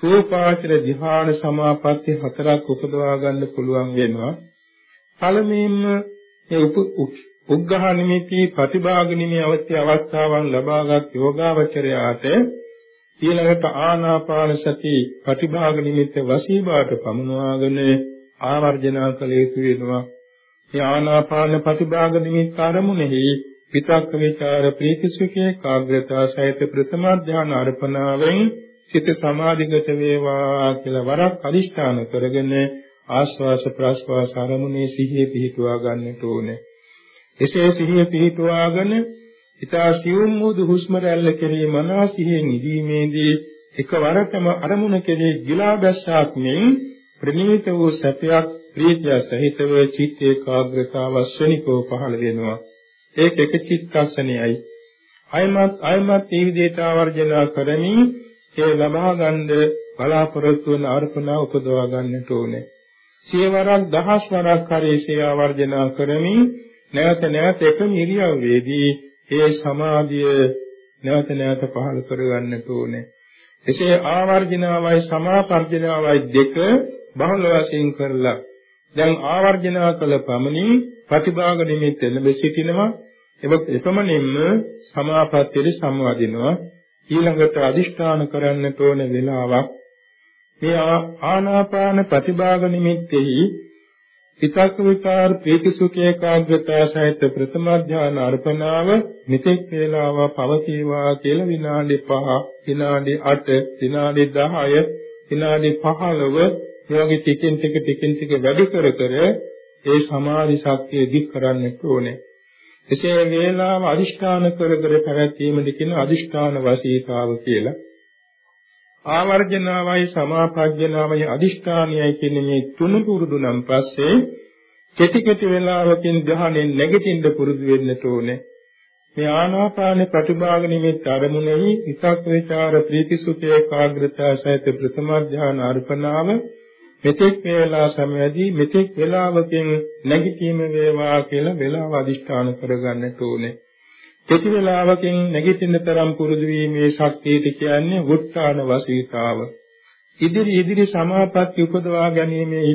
[SPEAKER 2] රූපාචර ධ්‍යාන සමාපatti හතරක් උපදවා ගන්න පුළුවන් වෙනවා. පළමුවෙන්ම මේ උග්ඝහ නිමිති ප්‍රතිභාග නිමි අවශ්‍ය අවස්ථාවන් ලබාගත් යෝගාවචරයාට ඊළඟට ආනාපාන සති ප්‍රතිභාග නිමිත්ත වශීභාට පමුණවාගෙන ආවර්ජනා කළ යුතු වෙනවා. මේ ආනාපාන ප්‍රතිභාග නිමිත්ත ආරමුණෙහි විතක්ක විචාර ප්‍රීතිසුඛේ කාග්‍රතා සහිත ප්‍රථම ධාන අර්පණාවෙන් සිත සමාධිගත වේවා කියලා වරක් අදිෂ්ඨාන කරගෙන ආස්වාස ප්‍රාස්වාස ආරමුණේ සිහිය පිහිටුවා ගන්නට ඕනේ. එසේ සිහිය පිහිටුවාගෙන ඊතා සියුම් වූ හුස්ම රැල්ල කෙරෙහි මනස සිහියෙන් ඉදීමේදී එකවරටම අරමුණ කෙරෙහි ගිලා බැස්සක් මෙන් ප්‍රණීත වූ සැපයක් ප්‍රීතිය සහිතව චිත්ත ඒකාග්‍රතාව ශ්‍රණිකව පහළ වෙනවා. ඒක එක චිත්තක්ෂණයයි. අයමත් අයමත් මේ විදිහට ආවර්ජනා කරමින් ඒ ලබා ගන්න බලාපොරොත්තු වන අර්පණා උපදවා ගන්නට ඕනේ. සියවරක් දහස් වරක් හරි සිය ආවර්ජනා කරමින් නැවත නැවත එකම ඉරියව්වේදී ඒ සමාධිය නැවත නැවත පහළ කරගන්නට ඕනේ. එසේ ආවර්ජනාවයි සමාපර්ජනාවයි දෙක බහුල වශයෙන් කරලා දැන් ආවර්ජනා කළ පමණින් ප්‍රතිභාග නිමිත්ත ලැබ සිටිනවා. එපමණින්ම සමාපත්තියට සම්වදිනවා. ඊළඟට අදිෂ්ඨාන කරන්නට ඕන වෙලාවක්. මේ ආනාපාන ප්‍රතිභාග නිමිත්තෙහි විතක්ක විකාර ප්‍රීති සුඛ ඒකාග්‍රතාව සහිත ප්‍රථම ධානය අර්පණාව මෙතෙක් වේලාව පවතිවා කියලා විනාඩි 5 විනාඩි 8 විනාඩි 10 විනාඩි 15 මේ වගේ ටිකෙන් ටික ටිකෙන් ටික වැඩි කර කර ඒ සමාධි ශක්තිය දික් කරන්නට ඕනේ. එසේ වේලාව අදිෂ්ඨාන කර කර පැවැත්වීමද කියන අදිෂ්ඨාන වශීතාව කියලා. ආවර්ජනාවයි සමාපජ්ජනාවයි අදිෂ්ඨානයයි කියන මේ තුන පුරුදු නම් පස්සේ කෙටි කෙටි වෙලාවකින් ධ්‍යානෙන් නැගිටින්න පුරුදු වෙන්න ඕනේ. මේ ආනාපාන ප්‍රතිභාග නිමිත්ත අරමුණෙහි විසක් විචාර ප්‍රීති සුඛ ඒකාග්‍රතාව සහිත ප්‍රථම ධ්‍යාන අර්පණාව මෙතෙක් වේලා සමයදී මෙතෙක් වේලාවකින් නැගිටීම වේවා කියලා වේලාව අදිෂ්ඨාන කරගන්නට ඕනේ. කෙටි වේලාවකින් නැගිටින්න තරම් පුරුදු වීමේ ශක්තියට කියන්නේ වුත්තාන වසීතාව. ඉදිරි ඉදිරි සමාපatti උපදවා ගැනීමේ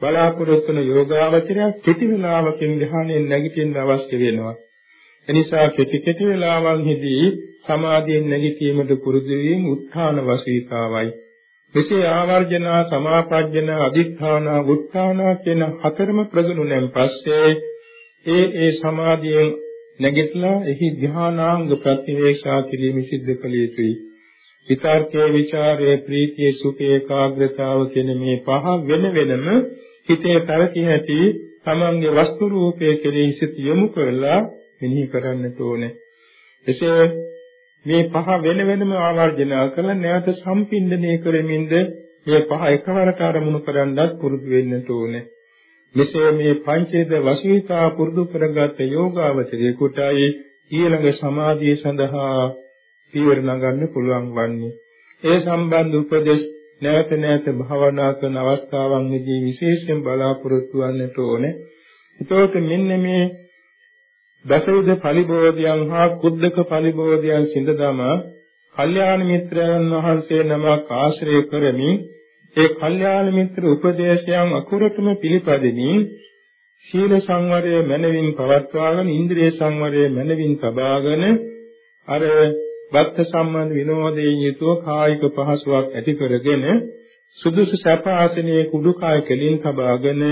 [SPEAKER 2] බලාපොරොත්තු වන යෝගාවචරය කෙටි වේලාවකින් ධ්‍යානයෙන් නැගිටින්න අවශ්‍ය වෙනවා. එනිසා කෙටි කෙටි වේලාවන්හිදී සමාධියෙන් නැගිටීමට පුරුදු වීම උත්ථාන වසීතාවයි. මෙසේ ආවර්ජනා සමාපජ්ජන අදිඨාන උත්ථාන කියන හතරම ප්‍රගුණුණෙන් පස්සේ ඒ ඒ සමාධියෙන් නැගිටලා එහි ධානාංග ප්‍රතිවේක්ෂා කිරීම සිද්ධ කළ යුතුයි. විතර්කයේ ਵਿਚාරයේ ප්‍රීතියේ සුඛේ ඒකාග්‍රතාව කියන මේ පහ වෙන වෙනම හිතේ පැවති හැටි තමන්ගේ වස්තු රූපයේ කෙරෙහි සිත යොමු කරලා මෙනෙහි කරන්නට ඕනේ. එසේ මේ පහ වෙන වෙනම ආවර්ජන කරලා නැවත සම්පින්දනය කරමින්ද මේ පහ එකවරට අරමුණු කරන්නත් පුරුදු වෙන්නට ඕනේ. මෙසේ මේ පංචේද වශීතා පුරුදු කරගත් යෝගාවචරයේ කොටයි ඊළඟ සමාධිය සඳහා පියවර නගන්න පුළුවන් වන්නේ. ඒ සම්බන්ධ උපදේශ නැවත නැවත භාවනා කරන අවස්ථාවන්දී විශේෂයෙන් බලාපොරොත්තු වන්නට ඕනේ. ඒතකොට මෙන්න මේ දසවිධ පරිබෝධයන් හා කුද්දක පරිබෝධයන් සිඳදම කල්යාණ මිත්‍රයන් වහන්සේ නමක් ආශ්‍රය කරමින් ඒ කල්යාණ මිත්‍ර උපදේශයන් අකුරටම පිළිපදිමින් සීල සංවරය මනවින් පවත්වාගෙන ඉන්ද්‍රිය සංවරය මනවින් තබාගෙන අර බක්ත සම්බන්ධ විනෝදයෙන් යුතුව කායික පහසුවක් ඇති කරගෙන සුදුසු සැප ආසනයේ කුඩු කාය කෙලින් තබාගෙන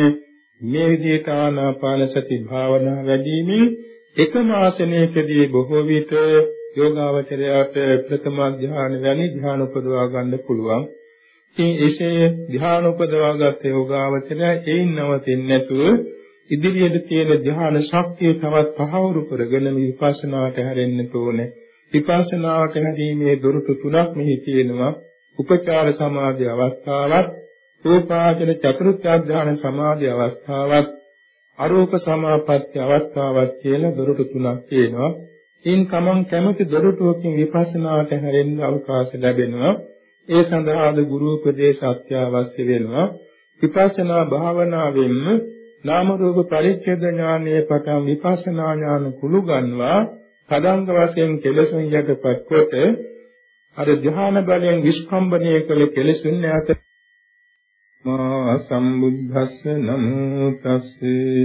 [SPEAKER 2] මේ විදිහට ආනාපාන සති භාවනා වැඩිමින් එකම ආසනයකදී බොහෝ විට යෝගාවචරයට ප්‍රථම ධ්‍යාන වැනි ධ්‍යාන උපදවා ගන්න පුළුවන්. ඉතින් එසේ ධ්‍යාන උපදවාගත් යෝගාවචරය එයින් නවතින්නේ නැතුව ඉදිරියට තියෙන ධ්‍යාන ශක්තිය තවත් පහවුරු කරගෙන විපස්සනාට හැරෙන්න ඕනේ. විපස්සනාවට හැරීමේ දොරටු තුනක් මෙහි තියෙනවා. උපචාර සමාධි අවස්ථාවක්, සෝපාචන චතුර්ථ ධ්‍යාන සමාධි අවස්ථාවක්, අරූප සමාපatti අවස්ථාවක් කියලා දොරටු තුනක් තියෙනවා. ඉන් තමන් කැමති දොරටුවකින් විපස්සනාට හැරෙන්න අවකාශ ලැබෙනවා. ඒ සඳහාද ගුරු උපදේශ අත්‍යවශ්‍ය වෙනවා. විපස්සනා භාවනාවෙන්ම නාම රූප පරිච්ඡේද ඥානයේ පටන් විපස්සනා ඥාන කුළු ගන්නවා. තදංග වශයෙන් කෙලසුන් යටපත් කොට අර ධ්‍යාන බලයෙන් විස්කම්බණය කළ කෙලසුන් නැත මා සම්බුද්දස්ස නමෝ තස්සේ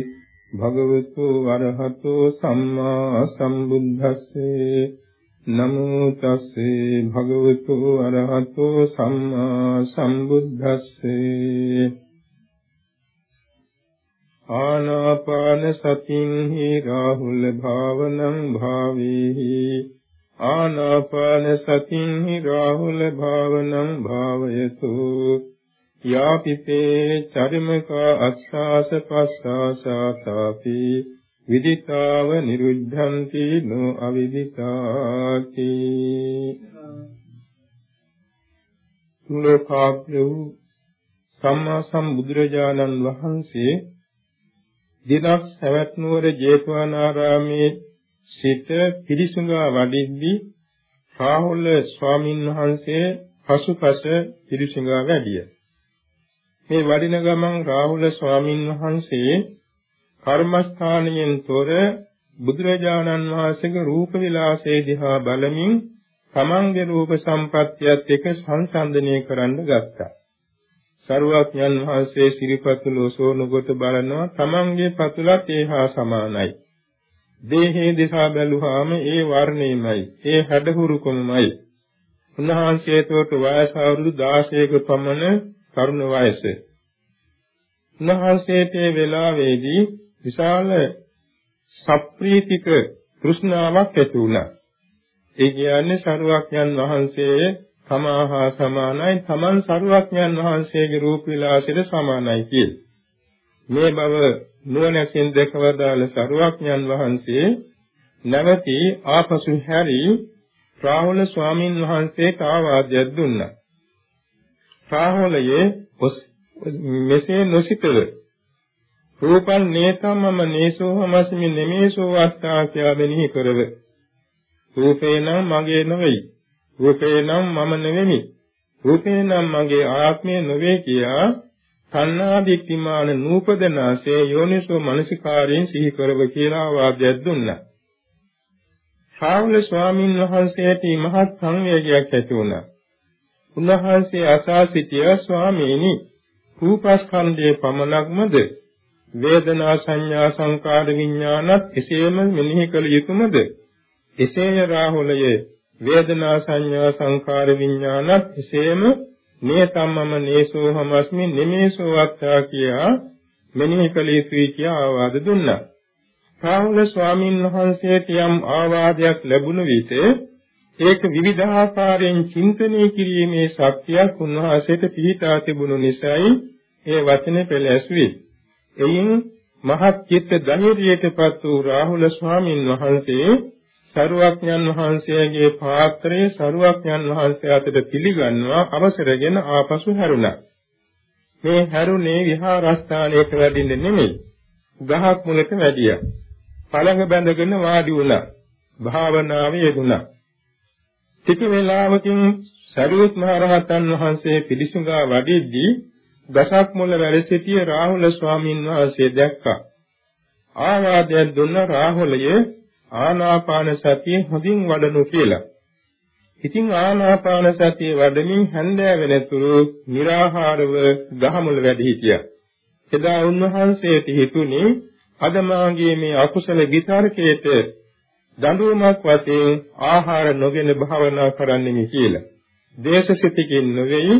[SPEAKER 2] භගවතු වරහතෝ සම්මා සම්බුද්දස්සේ නමෝ තස්සේ භගවතු වරහතෝ සම්මා සම්බුද්දස්සේ. ආනාපාන සතින් හි රාහුල භාවනං භාවේහි. ආනාපාන සතින් හි රාහුල භාවනං භාවයතු. යාපිතේ චරිමකා අස්සාස පස්සාසාතාපි. විදිතාව නිරුද්ධಂತಿ නෝ අවිදිතාති. ලෝකාග්‍රව සම්මා සම්බුදුරජාණන් වහන්සේ දිනක් සවැත් නුවර ජේතවනාරාමේ සිට පිරිසුඟා වඩිද්දී රාහුල ස්වාමින් වහන්සේ පසුපස පිරිසුඟා වැඩියා. මේ වඩින ගමන් රාහුල ස්වාමින් වහන්සේ කර්මස්ථානයෙන් තොර බුදුරජාණන් වහන්සේගේ රූප විලාසයේ දිහා බලමින් තමන්ගේ රූප සම්පත්තියත් එක්ක සංසන්දනය කරන්න ගත්තා. සරුවඥන් වහන්සේ සිරිපතුල ඔසවන කොට බලනවා තමන්ගේ පතුලත් ඒහා සමානයි. දේහේ දිහා බැලුවාම ඒ වර්ණයමයි, ඒ හැඩහුරුකමයි. උන්වහන්සේට වයස අවුරුදු 16ක පමණ තරුණ වයස. උන්වහන්සේට වේලාවේදී විශාල සප්‍රීතික තෘෂ්ණාවක් ඇති වුණා. ඒ කියන්නේ සරුවක්යන් වහන්සේ තමහා සමානයි තමන් සරුවක්යන් වහන්සේගේ රූප විලාසයට සමානයි කිය. මේ බව නුවණැසින් දැකවදාල සරුවක්යන් වහන්සේ නැවතී ආපසු හැරී රාහුල ස්වාමින් වහන්සේට ආවාදයක් දුන්නා. රාහුලයේ මෙසේ නොසිතව රූපං නේතම්මම නේසෝ හමස්මි නෙමේසෝ වත්තා කියා මෙනෙහි කරව රූපේ නම් මගේ නෙවෙයි රූපේ නම් මම නෙවෙමි රූපේ නම් මගේ ආත්මය නෙවෙයි කියා තණ්හා දික්තිමාන නූපදනාසේ යෝනිසෝ මනසිකාරයෙන් සිහි කරව කියලා වාදයක් දුන්නා. ශාවල ස්වාමීන් වහන්සේට මහත් සංවේගයක් ඇති වුණා. උන්වහන්සේ අසා සිටිය ස්වාමීනි රූපස්කන්ධයේ පමණක්මද වේදනා සංඥා සංකාර විඥානත් එසේම මෙනෙහි කළ යුතුමද එසේය රාහුලයේ වේදනා සංඥා සංකාර විඥානත් එසේම මේ සම්මම නේසෝ හමස්මි නෙමේසෝ වත්තා කියා මෙනෙහි කළ යුතුයි කියා ආවාද දුන්නා. රාහුල ස්වාමීන් වහන්සේට යම් ආවාදයක් ලැබුණ විට ඒක විවිධාකාරයෙන් චින්තනය කිරීමේ ශක්තියක් උන්වහන්සේට පිහිටා තිබුණු නිසායි ඒ වචනේ පෙළැස්වි. එයින් මහත් චිත්ත ධෛර්යයටපත් වූ රාහුල ස්වාමීන් වහන්සේ සරුවක්ඥන් වහන්සේගේ පාත්‍රයේ සරුවක්ඥන් වහන්සේ අතට පිළිගන්වා අවසරගෙන ආපසු හැරුණා. මේ හැරුණේ විහාරස්ථානයක වැඩින්නේ නෙමෙයි. ගහක් මුලක වැඩියා. පළඟ බැඳගෙන වාඩි වුණා. භාවනාවේ යෙදුණා. ටික වේලාවකින් සරියුත් මහ රහතන් වහන්සේ පිළිසුඟා වඩිද්දී දසක් මුල වැඩ සිටිය රාහුල ස්වාමීන් වහන්සේ දැක්කා. ආවාදයක් දුන්න රාහුලයේ ආනාපාන සතිය හොඳින් වඩනු කියලා. ඉතින් ආනාපාන සතිය වඩමින් හැන්දෑ වෙනතුරු निराහාරව ගහමුල වැඩ හිටියා. එදා උන්වහන්සේට හිතුනේ අද මාගේ මේ අකුසල විතරකේට දඬුවමක් වශයෙන් ආහාර නොගෙන භාවනා කරන්නෙමි කියලා. දේශසිතකින් නෙවෙයි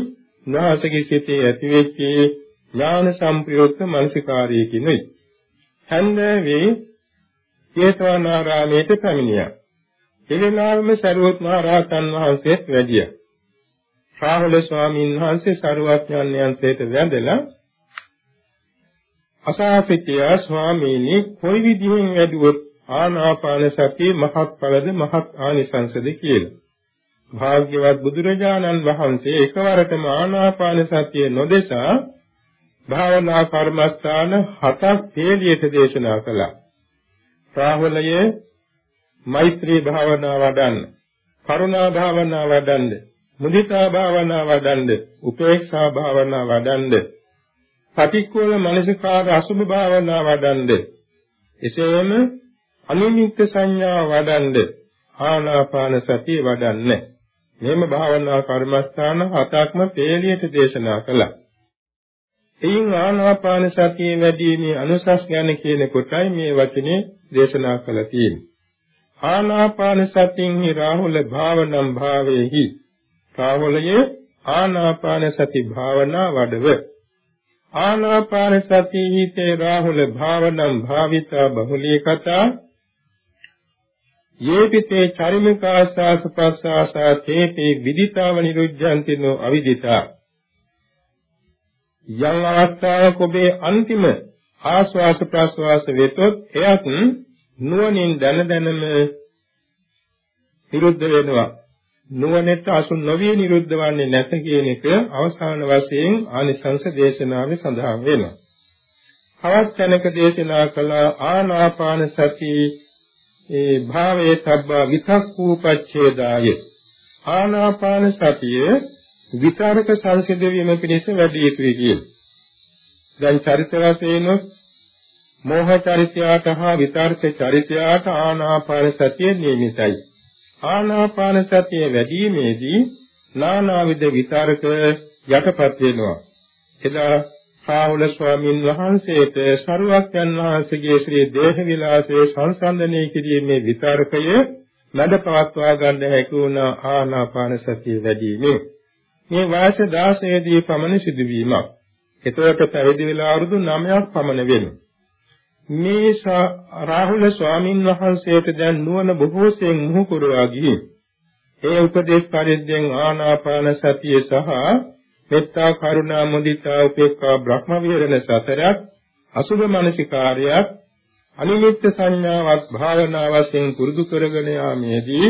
[SPEAKER 2] නාසකී සිතේ ඇතිවෙච්ච ඥාන සම්ප්‍රයුක්ත මනසිකාරයකිනුයි. හැන්දෑවේ ජේතවනාරාමයට පැමිණියා. ඒ වෙලාවෙම සරුවත් මහ රහතන් වහන්සේත් වැඩියා. රාහුල ස්වාමීන් වහන්සේ සරුවඥාන්යන්ට වැඳලා අසාසිතිය ස්වාමීනි කොයි විදිහෙන් වැඩුවොත් ආනාපාන සතිය මහත් ඵලද මහත් ආනිසංසද කියලා. භාග්‍යවත් බුදුරජාණන් වහන්සේ එකවරටම ආනාපාන සතිය නොදෙසා භාවනා කර්මස්ථාන හතක් තේලියට දේශනා කළා. රාහුලයේ මෛත්‍රී භාවනා වඩන්න, කරුණා භාවනා වඩන්න, මුදිතා භාවනා වඩන්න, උපේක්ෂා භාවනා වඩන්න, පටික්කුල මනසිකාර අසුභ භාවනා වඩන්න. එසේම අනිමිත්ත සංඥා වඩන්න, ආනාපාන සතිය වඩන්න. මෙහෙම භාවනා කර්මස්ථාන හතක්ම පේලියට දේශනා කළා. එයින් ආනාපාන සතිය වැඩිීමේ අනුසස් ගැන කියන කොටයි මේ වචනේ දේශනා කළ තියෙන්නේ. ආනාපාන සතින්හි රාහුල භාවනම් භාවේහි රාහුලයේ ආනාපාන සති භාවනා වඩව ආනාපාන සතිහි තේ රාහුල භාවනම් භාවිතා බහුලී කතා යේපිතේ චරිමිකාසාස පස්සාසා තේපේ විදිතාව නිරුද්ධන්ති නෝ අවිදිතා යම් අවස්ථාවක ඔබේ අන්තිම ආස්වාස ප්‍රස්වාස වෙතොත් එයත් නුවණින් දැන දැනම නිරුද්ධ වෙනවා නුවණට අසු නොවිය නිරුද්ධ වන්නේ නැත කියන එක අවසාන වශයෙන් ආනිසංස දේශනාවේ සඳහන් වෙනවා. තවත් තැනක දේශනා කළ ආනාපාන සති ඒ භාවයේ තබ්බා විතක්කූපච්ඡේදාය ආනාපාන සතිය විතරක සංසිඳ වීම පිණිස වැඩි යුතුයි කියන. දැන් චරිත වශයෙන් මෝහ චරිතයට හා විතර්ක චරිතයට ආනාපාන සතිය නියමිතයි. ආනාපාන සතිය වැඩිීමේදී නානාවිද විතර්ක යටපත් වෙනවා. එදා රාහුල ස්වාමීන් වහන්සේට සරුවක්යන් වහන්සේගේ ශ්‍රී දේහ විලාසයේ සංසන්දනය කිරීමේ විතර්කය මැද පවත්වා ගන්න හැකි වුණ ආනාපාන සතිය වැඩිීමේ මේ වාස 16 දී පමණ සිදුවීමක්. එතකොට පැවිදි වෙලා අවුරුදු 9ක් පමණ වෙනවා. මේ රාහුල ස්වාමින් වහන්සේට දැන් නුවණ බොහෝසෙන් මුහු කරවා ගිහින් ඒ උපදේශ පරිද්දෙන් ආනාපාන සතිය සහ මෙත්තා කරුණා මුදිතා උපේක්ඛා බ්‍රහ්ම විහරණ සතරක් අසුභ මනසිකාරයක් අනිමිත්ත සංඥාවක් භාවනා වශයෙන් පුරුදු කරගෙන යාමේදී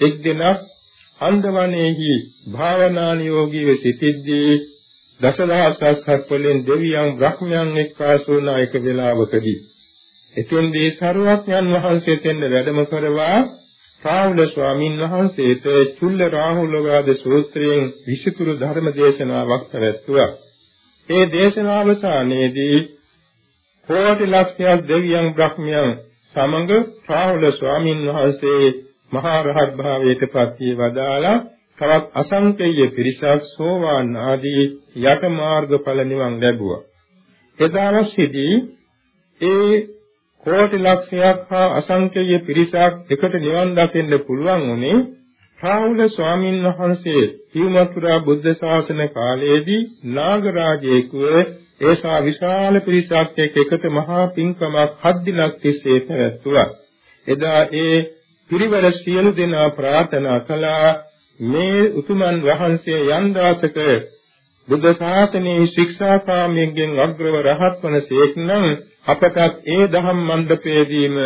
[SPEAKER 2] එක් දිනක් අන්දවනේහි භාවනානියෝගීව සිටිද්දී දසදහසක් වලින් දෙවියන් බ්‍රහ්මයන් එක්කාසු වුණ එක වෙලාවකදී එතෙන්දී සරුවක්ඥන් වහන්සේ තෙන්න වැඩම කරවා රාහුල ස්වාමීන් වහන්සේට චුල්ල රාහුල වාද සූත්‍රයෙන් විසිතුරු ධර්ම දේශනාවක් පැවැත්වුවා. ඒ දේශනාව අවසානයේදී කෝටි ලක්ෂයක් දෙවියන් බ්‍රහ්මයන් සමග රාහුල ස්වාමීන් වහන්සේ මහා රහත් භාවයට පත් වී වදාලා තවත් අසංකේය පිරිසක් සෝවාන් ආදී යට මාර්ගඵල නිවන් ලැබුවා. එදාවස්සිදී ඒ කෝටි ලක්ෂයක් හා අසංකේය පිරිසක් එකට නිවන් දකින්න පුළුවන් උනේ රාහුල ස්වාමීන් වහන්සේ හිමතුරා බුද්ධ ශාසන කාලයේදී නාගරාජයෙකුව ඒසා විශාල පිරිසක් එක්ක එකට මහා පින්කමක් හත් දිනක් තිස්සේ පැවැත්වුවා. එදා ඒ පිරිවර සියලු දෙනා ප්‍රාර්ථනා කළා මේ උතුමන් වහන්සේ යම් දාසක බුද්ධ ශාසනයේ ශික්ෂාකාමයෙන් අග්‍රව රහත් වනසේක් නම් අපටත් ඒ දහම් මණ්ඩපයේදීම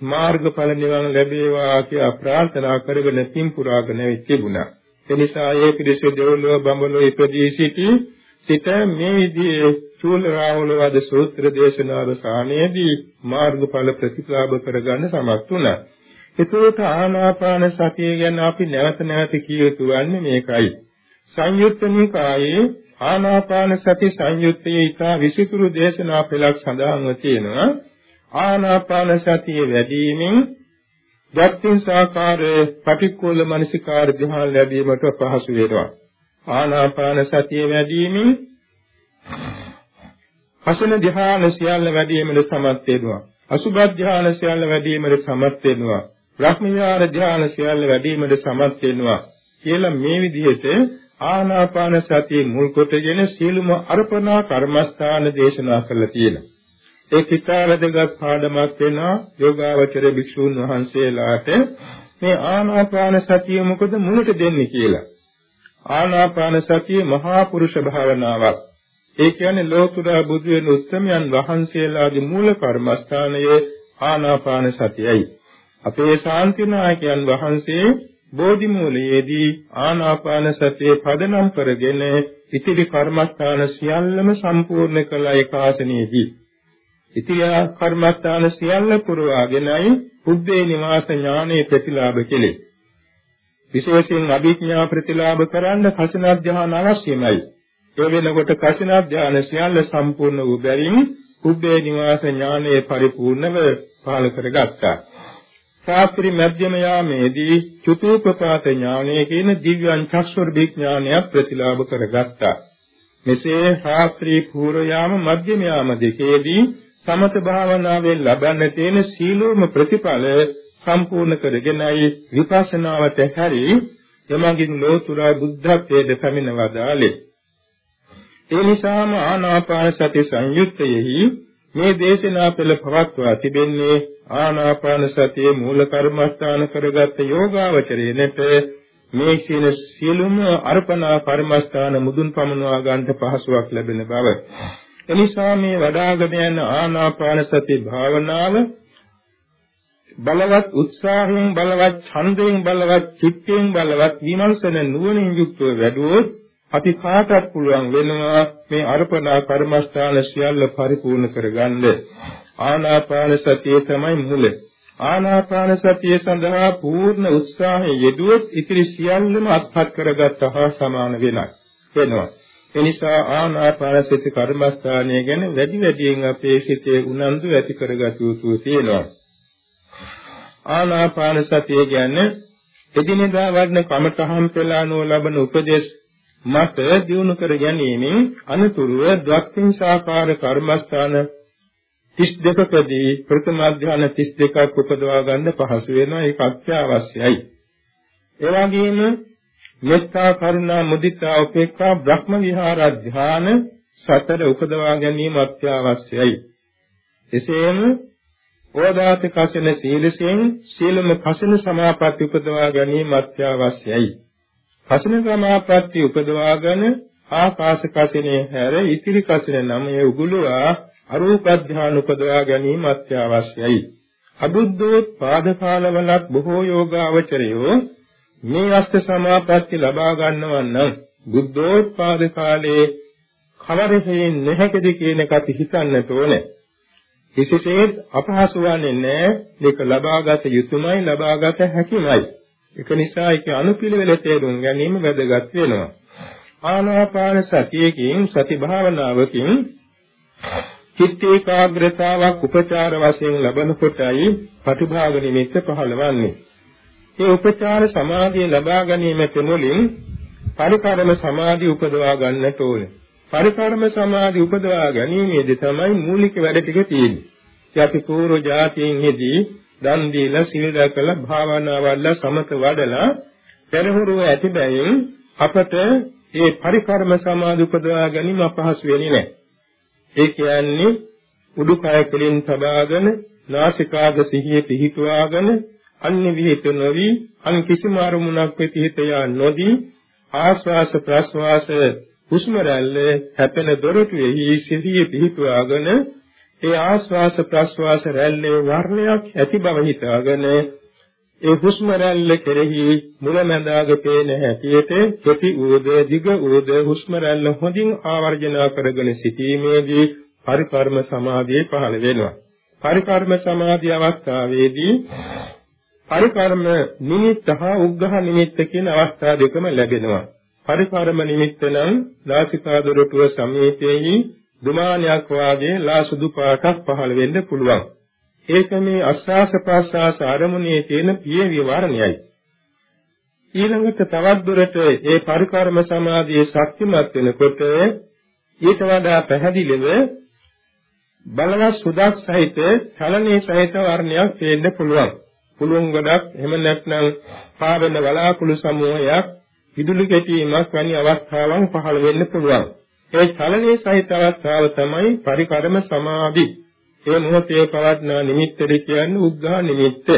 [SPEAKER 2] මාර්ගඵල නිවන් ලැබේවා කියලා ප්‍රාර්ථනා කරගෙන පින් පුරාගෙන තිබුණා. ඒ නිසා ඒ පිරිස දෙවොලව බඹලව ඉපදී සිටි සිට මේ විදිහේ චූල රාහුල වද සූත්‍ර දේශනාව සානයේදී මාර්ගඵල ප්‍රතිලාභ කරගන්න සමත් වුණා. ඒකෝට ආනාපාන සතිය ගැන අපි නැවත නැවත කිය යුතු වන්නේ මේකයි. සංයුත්ත නිකායේ ආනාපාන සති සංයුත්තේ ඊතා විසිතුරු දේශනා පෙළක් සඳහන්ව තියෙනවා. ආනාපාන සතිය වැඩිමින් දක්තින් සාකාර පටික්කුල මනසිකාර ධ්‍යාන ලැබීමට පහසු වෙනවා. ආනාපාන සතිය වැඩිමින් හසන ධ්‍යාන සියල්ල වැඩිවීමට සමත් වෙනවා. අසුභ ධ්‍යාන සියල්ල වැඩිවීමට සමත් වෙනවා. බ්‍රහ්මයාර ධ්‍යාන සියල්ල වැඩිවීමට සමත් වෙනවා. කියලා මේ විදිහට ආනාපාන සතිය මුල් කොටගෙන සීලම අර්පණා කර්මස්ථාන දේශනා කළා කියලා. ඒ කිතාවදගත් පාඩමක් වෙනවා යෝගාවචර භික්ෂූන් වහන්සේලාට මේ ආනාපාන සතිය මොකද මුලට දෙන්නේ කියලා. ආනාපාන සතිය මහා පුරුෂ භාවනාවක්. ඒ කියන්නේ ලෝතුරා බුදු වෙන උත්තමයන් වහන්සේලාගේ මූල කර්මස්ථානයේ ආනාපාන සතියයි. අපේ ශාන්තිනායකයන් වහන්සේ බෝධි මූලයේදී ආනාපාන සතිය පදනම් කරගෙන ඉතිරි කර්මස්ථාන සියල්ලම සම්පූර්ණ කළ ඒකාසනයේදී ඉතිරි කර්මස්ථාන සියල්ල පුරවාගෙනයි බුද්ධේ නිවාස ඥානයේ ප්‍රතිලාභ කෙලේ. විශේෂයෙන් අභිඥා ප්‍රතිලාභ කරන්න කසින ධ්‍යාන අවශ්‍යමයි. ඒ වෙනකොට කසින ධ්‍යාන සියල්ල සම්පූර්ණ වූ බැවින් බුද්ධේ නිවාස ඥානයේ පරිපූර්ණව පාල කරගත්තා. රාත්‍රී මධ්‍යම යාමේදී චතුූපපාත ඥානය කියන දිව්‍යං චක්ෂුර් විඥානය ප්‍රතිලාභ කරගත්තා. මෙසේ රාත්‍රී පූර්ව යාම මධ්‍යම යාම දෙකේදී සමත භාවනාවෙන් ලබන්න තියෙන සීලෝම ප්‍රතිඵල සම්පූර්ණ කරගෙනයි විපස්සනාවට හැරි යමගින් ලෝතුරා බුද්ධත්වයට පැමිණ වදාලේ. ඒ නිසාම ආනාපාන සති සංයුත්තයෙහි මේ දේශනා පෙළ පවත්වා තිබෙන්නේ ආනාපාන සතියේ මූල කර්මස්ථාන කරගත් යෝගාවචරයේනට මේ කියන සියලුම අර්පණා කර්මස්ථාන මුදුන් පමනවා ගන්නට පහසුවක් ලැබෙන බව. එනිසා මේ වඩාගෙන යන ආනාපාන සති භාවනාව බලවත් උත්සාහයෙන් බලවත් ඡන්දයෙන් බලවත් චිත්තයෙන් බලවත් විමර්ශන නුවණින් යුක්තව වැඩුවොත් අපි කාටත් පුළුවන් වෙනවා මේ අර්පණා කර්මස්ථාන සියල්ල පරිපූර්ණ කරගන්න. ආනාපාන සතිය තමයි මුල. ආනාපාන සතිය සඳහා පූර්ණ උත්සාහය යෙදුවොත් ඉතිරි සියල්ලම අත්පත් කරගත්ත හා සමාන වෙනයි. වෙනවා. එනිසා ආනාපාන සති කර්මස්ථානය ගැන වැඩි වැඩියෙන් අපේ සිතේ උනන්දු ඇති කරගත යුතු තියෙනවා. ආනාපාන සතිය කියන්නේ එදිනෙදා වඩන කමතහම් පෙළානෝ ලබන උපදේශ මත දිනු කර ගැනීමෙන් අනුතුරුව ද්වක්ඛින් සාකාර කර්මස්ථාන 32කදී ප්‍රථම අධ්‍යාන 32ක් උපදවා ගන්න පහසු වෙනවා ඒක අත්‍යවශ්‍යයි. ඒ වගේම මෙත්තා කරුණා මුදිතා උපේක්ඛා බ්‍රහ්ම විහාර අධ්‍යාන සතර උපදවා ගැනීම අත්‍යවශ්‍යයි. එසේම ඕදාත කසින සීලසෙන් සීලම කසින සමාපatti උපදවා ගැනීම අත්‍යවශ්‍යයි. කසින සමාපatti උපදවාගෙන ආකාශ කසිනේ හැර ඉතිරි කසින නමයේ උගුලවා අරූප ධ්‍යාන උපදවා ගැනීම අත්‍යවශ්‍යයි. අබුද්ධෝත්පාද කාලවලත් බොහෝ යෝගාවචරයෝ මේ අෂ්ට සමාපatti ලබා ගන්නව නම් බුද්ධෝත්පාද කාලයේ කවර හේින් නැහැකද කියන එක අපි හිතන්නට ඕනේ. කිසිසේත් අපහසු වන්නේ නැහැ. මේක ලබාගත යුතුමයි ලබාගත හැකිමයි. ඒක නිසා ඒක අනුපිළිවෙල තේරුම් ගැනීම වැදගත් වෙනවා. ආනාපාන සතියකින් සති භාවනාවකින් චිත්ත ඒකාග්‍රතාවක් උපචාර වශයෙන් ලබන කොටයි ප්‍රතිභාග නිමිත්ත පහළවන්නේ. මේ උපචාර සමාධිය ලබා ගැනීමට මුලින් පරිකරම සමාධිය උපදවා ගන්නට ඕනේ. පරිකරම සමාධිය උපදවා ගැනීමේදී තමයි මූලික වැඩ ටික තියෙන්නේ. අපි පූර්ව જાතියින්ෙහිදී දන් දීලා සීල දකලා භාවනා වඩලා සමත වඩලා පෙරහුරුව ඇති බැවින් අපට මේ පරිකරම සමාධි උපදවා ගැනීම අපහසු වෙන්නේ නැහැ. ඒ කියන්නේ උඩුකය කෙලින් තබාගෙන නාසිකාග සිහිය පිහිටුවාගෙන අන්‍ය විහිත නොවි අන් කිසිම අරමුණක් වෙත හිත යා නොදී ආශ්වාස ප්‍රශ්වාස හුස්ම රැල්ල හැපෙන දොරටුවේ සිහිය පිහිටුවාගෙන ඒ ආශ්වාස ප්‍රශ්වාස රැල්ලේ වර්ණයක් ඇති බව හිතාගෙන ඒ හුස්ම රැල්ල කෙරෙහි මුලැමැදාග පේන හැටියට කෙටි ඌද දිග ඌද හුස්ම රැල්ල හොඳින් ආවර්ජනා කරගෙන සිටීමේදී පරිකර්ම සමාධිය පහළ වෙනවා. පරිකර්ම සමාධිය අවස්ථාවේදී පරිකර්ම නිමිත්ත හා උග්ඝහ නිමිත්ත කියන අවස්ථා දෙකම ලැබෙනවා. පරිකර්ම නිමිත්ත නම් ලාසිකා දොරටුව සමීපයේහි දුමානයක් වාගේ ලා සුදු පාටක් පහළ වෙන්න පුළුවන්. ඒක මේ අස්වාස ප්‍රස්වාස ආරමුණේ තියෙන පියවි වර්ණයයි. ඊළඟට තවත් දුරට ඒ පරිකර්ම සමාධියේ ශක්තිමත් වෙනකොට ඊට වඩා පැහැදිලිව බලවත් සුදක් සහිත චලනයේ සහිත වර්ණයක් පේන්න පුළුවන්. පුළුවන් ගොඩක් එහෙම නැත්නම් පාවෙන වලාකුළු සමූහයක් විදුලි කැටීමක් වැනි අවස්ථාවන් පහළ වෙන්න පුළුවන්. ඒ චලනයේ සහිත අවස්ථාව තමයි පරිකර්ම සමාධි. ඒ මොහොතේ පවත්නා නිමිත්තද කියන්නේ උද්ඝා නිමිත්ත.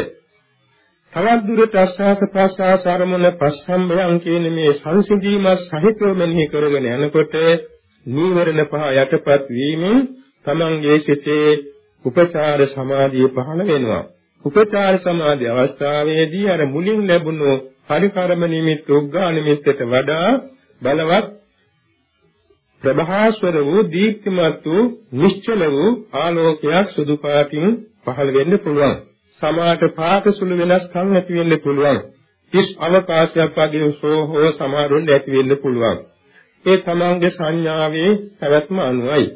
[SPEAKER 2] තවත් දුරට අස්වාස ප්‍රස්වාස ආරමුණ පස්සම්බයං කියන මේ සංසිඳීම සහිතව මෙනෙහි කරගෙන යනකොට නීවරණ පහ යටපත් වීමෙන් තමන්ගේ සිතේ උපචාර සමාධිය පහළ වෙනවා. උපචාර සමාධි අවස්ථාවේදී අර මුලින් ලැබුණු පරිකරම නිමිත්ත උග්ගා නිමිත්තට වඩා බලවත් ප්‍රභාස්වර වූ දීප්තිමත් වූ නිශ්චල වූ ආලෝකයක් සුදු පාටින් පහළ වෙන්න පුළුවන්. සමාත පාට සුළු වෙනස්කම් ඇති වෙන්න පුළුවන්. කිස් අවකාශයක් වගේ සෝහෝ සමාරුන් ඇති වෙන්න පුළුවන්. ඒ තමන්ගේ සංඥාවේ පැවැත්ම අනුවයි.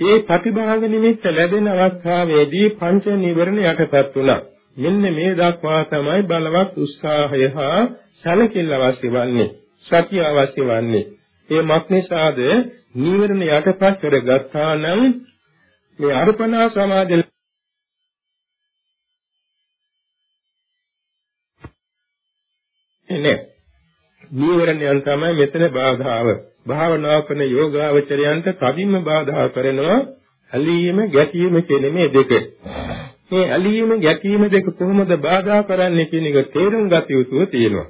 [SPEAKER 2] ඒ ප්‍රතිභාග නිමිත්ත ලැබෙන අවස්ථාවේදී පංච නිවරණ යටපත් වුණා. මෙන්න මේ දක්වා තමයි බලවත් උත්සාහය හා සැලකිල්ල අවශ්‍ය වන්නේ. සතිය අවශ්‍ය වන්නේ. ඒ මක්නිසාද නීවරණ යටපත් කරගත්තා නම් මේ අර්පණා සමාධිය එනේ. නීවරණයන් තමයි මෙතන බාධාව. භාවනා කරන යෝගාවචරයන්ට කදින්ම බාධා කරනවා ඇලීම ගැටීම කියන මේ දෙක. මේ ඇලීම ගැටීම දෙක කොහොමද බාධා කරන්නේ කියන එක තේරුම් ගත යුතුව තියෙනවා.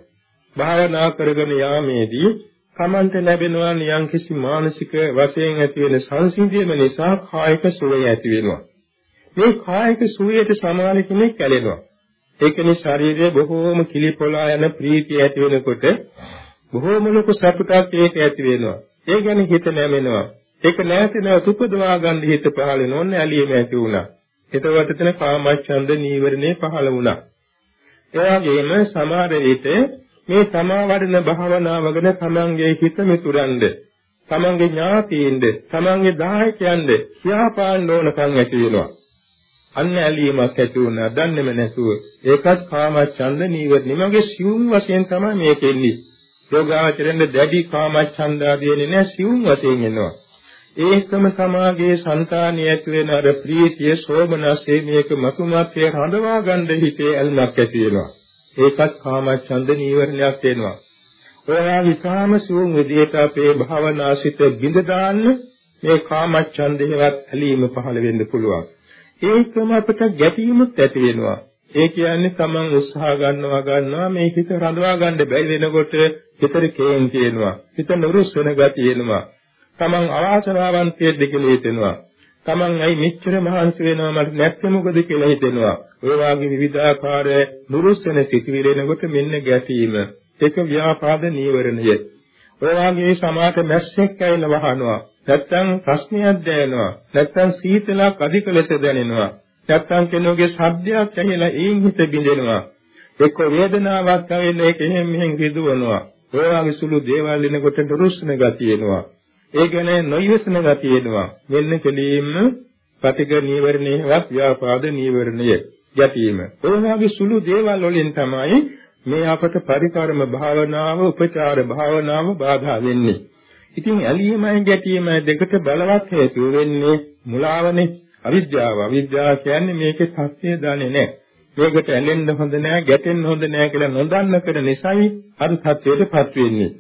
[SPEAKER 2] භාවනා කරගෙන යාමේදී තමන්ට ලැබෙනවා නියම්කිසි මානසික වශයෙන් ඇති වෙන සංසිඳීම නිසා කායික සුවය ඇති වෙනවා. මේ කායික සුවයට සමාන කෙනෙක් ඇලෙනවා. ඒකනේ ශරීරයේ බොහෝම කිලිපොලා යන ප්‍රීතිය ඇති වෙනකොට බොහෝම ලොකු සතුටක් ඒක ඇති වෙනවා. ඒ ගැන හිත නැමෙනවා. ඒක නැති නැවත උපදවා ගන්න හිත පහළ වෙනෝන්න ඇලීම ඇති වුණා. එතකොට තන කාමච්ඡන්ද නීවරණේ පහළ වුණා. ඒ වගේම සමහර විට මේ තමා වඩන භාවනාව ගැන තමන්ගේ හිත මිතුරන්ද තමන්ගේ ඥාතීන්ද තමන්ගේ දායකයන්ද කියාපාන්න ඕනකම් ඇති වෙනවා. අන්න ඇලීමක් ඇති වුණා දන්නේම නැතුව ඒකත් කාමච්ඡන්ද නීවරණ මගේ සිවුම් වශයෙන් තමයි මේක එන්නේ. යෝගාචරෙන්ද දැඩි කාමච්ඡන්ද ආදීනේ නැහැ සිවුම් වශයෙන් එනවා. ඒකම සමාගයේ సంతානිය ඇති වෙන අර ප්‍රීතිය සෝමනසේ මේක මතුමත්යේ රඳවා ගන්න හිතේ ඇල්මක් ඇති වෙනවා. ඒකත් කාමච්ඡන්ද නීවරණයක් වෙනවා. ඔයා විකාම සුවම් විදියට අපේ භාවනාසිත බිඳ දාන්න මේ කාමච්ඡන්දේවත් ඇලීම පහළ වෙන්න පුළුවන්. ඒකම අපට ගැටීමුත් ඇති වෙනවා. ඒ කියන්නේ තමන් උත්සාහ ගන්නවා ගන්නවා මේ හිත රඳවා ගන්න බැරි වෙනකොට හිතේ කේන් තියෙනවා. හිත නුරුස්සන ගතිය එනවා. තමන් අවාසනාවන්තයෙක්ද කියලා හිතෙනවා. Taman ඇයි මෙච්චර මහන්සි වෙනවා මට නැත්නම් මොකද කියලා හිතෙනවා. ඔය වාගේ විවිධාකාර නුරුස්සන සිටිවිලෙනකොට මෙන්න ගැටීම. ඒක ව්‍යාපාද නීවරණය. ඔය වගේ සමාත මැස්සෙක් ඇවිල්ලා වහනවා. නැත්තම් ප්‍රශ්නයක් දැනෙනවා. නැත්තම් සීතලක් අධික ලෙස දැනෙනවා. නැත්තම් කෙනෙකුගේ ශබ්දයක් ඇහිලා ඒන් හිත බිඳෙනවා. එක්ක වේදනාවක් ඇවිල්ලා ඒක එහෙම මෙහෙම විදුවනවා. ඔය වගේ සුළු දේවල් එනකොට දුරුස්න ගතිය එනවා. ඒ කියන්නේ නොයසන ගතිය එනවා. මෙන්න කෙලින්ම පටිඝ නීවරණේවත් ව්‍යාපාද නීවරණය යැපීම. ඔය වගේ සුළු දේවල් වලින් තමයි මේ අපට පරිකාරම භාවනාව, උපචාර භාවනාව බාධා වෙන්නේ. ඉතින් ඇලීමයි ගැටීමයි දෙකට බලවත් හේතු වෙන්නේ මුලාවනේ අවිද්‍යාව. අවිද්‍යාව කියන්නේ මේකේ සත්‍ය දන්නේ නැහැ. මේකට ඇලෙන්න හොඳ නැහැ, ගැටෙන්න හොඳ නැහැ කියලා නොදන්න කර නිසායි අර සත්‍යයටපත් වෙන්නේ.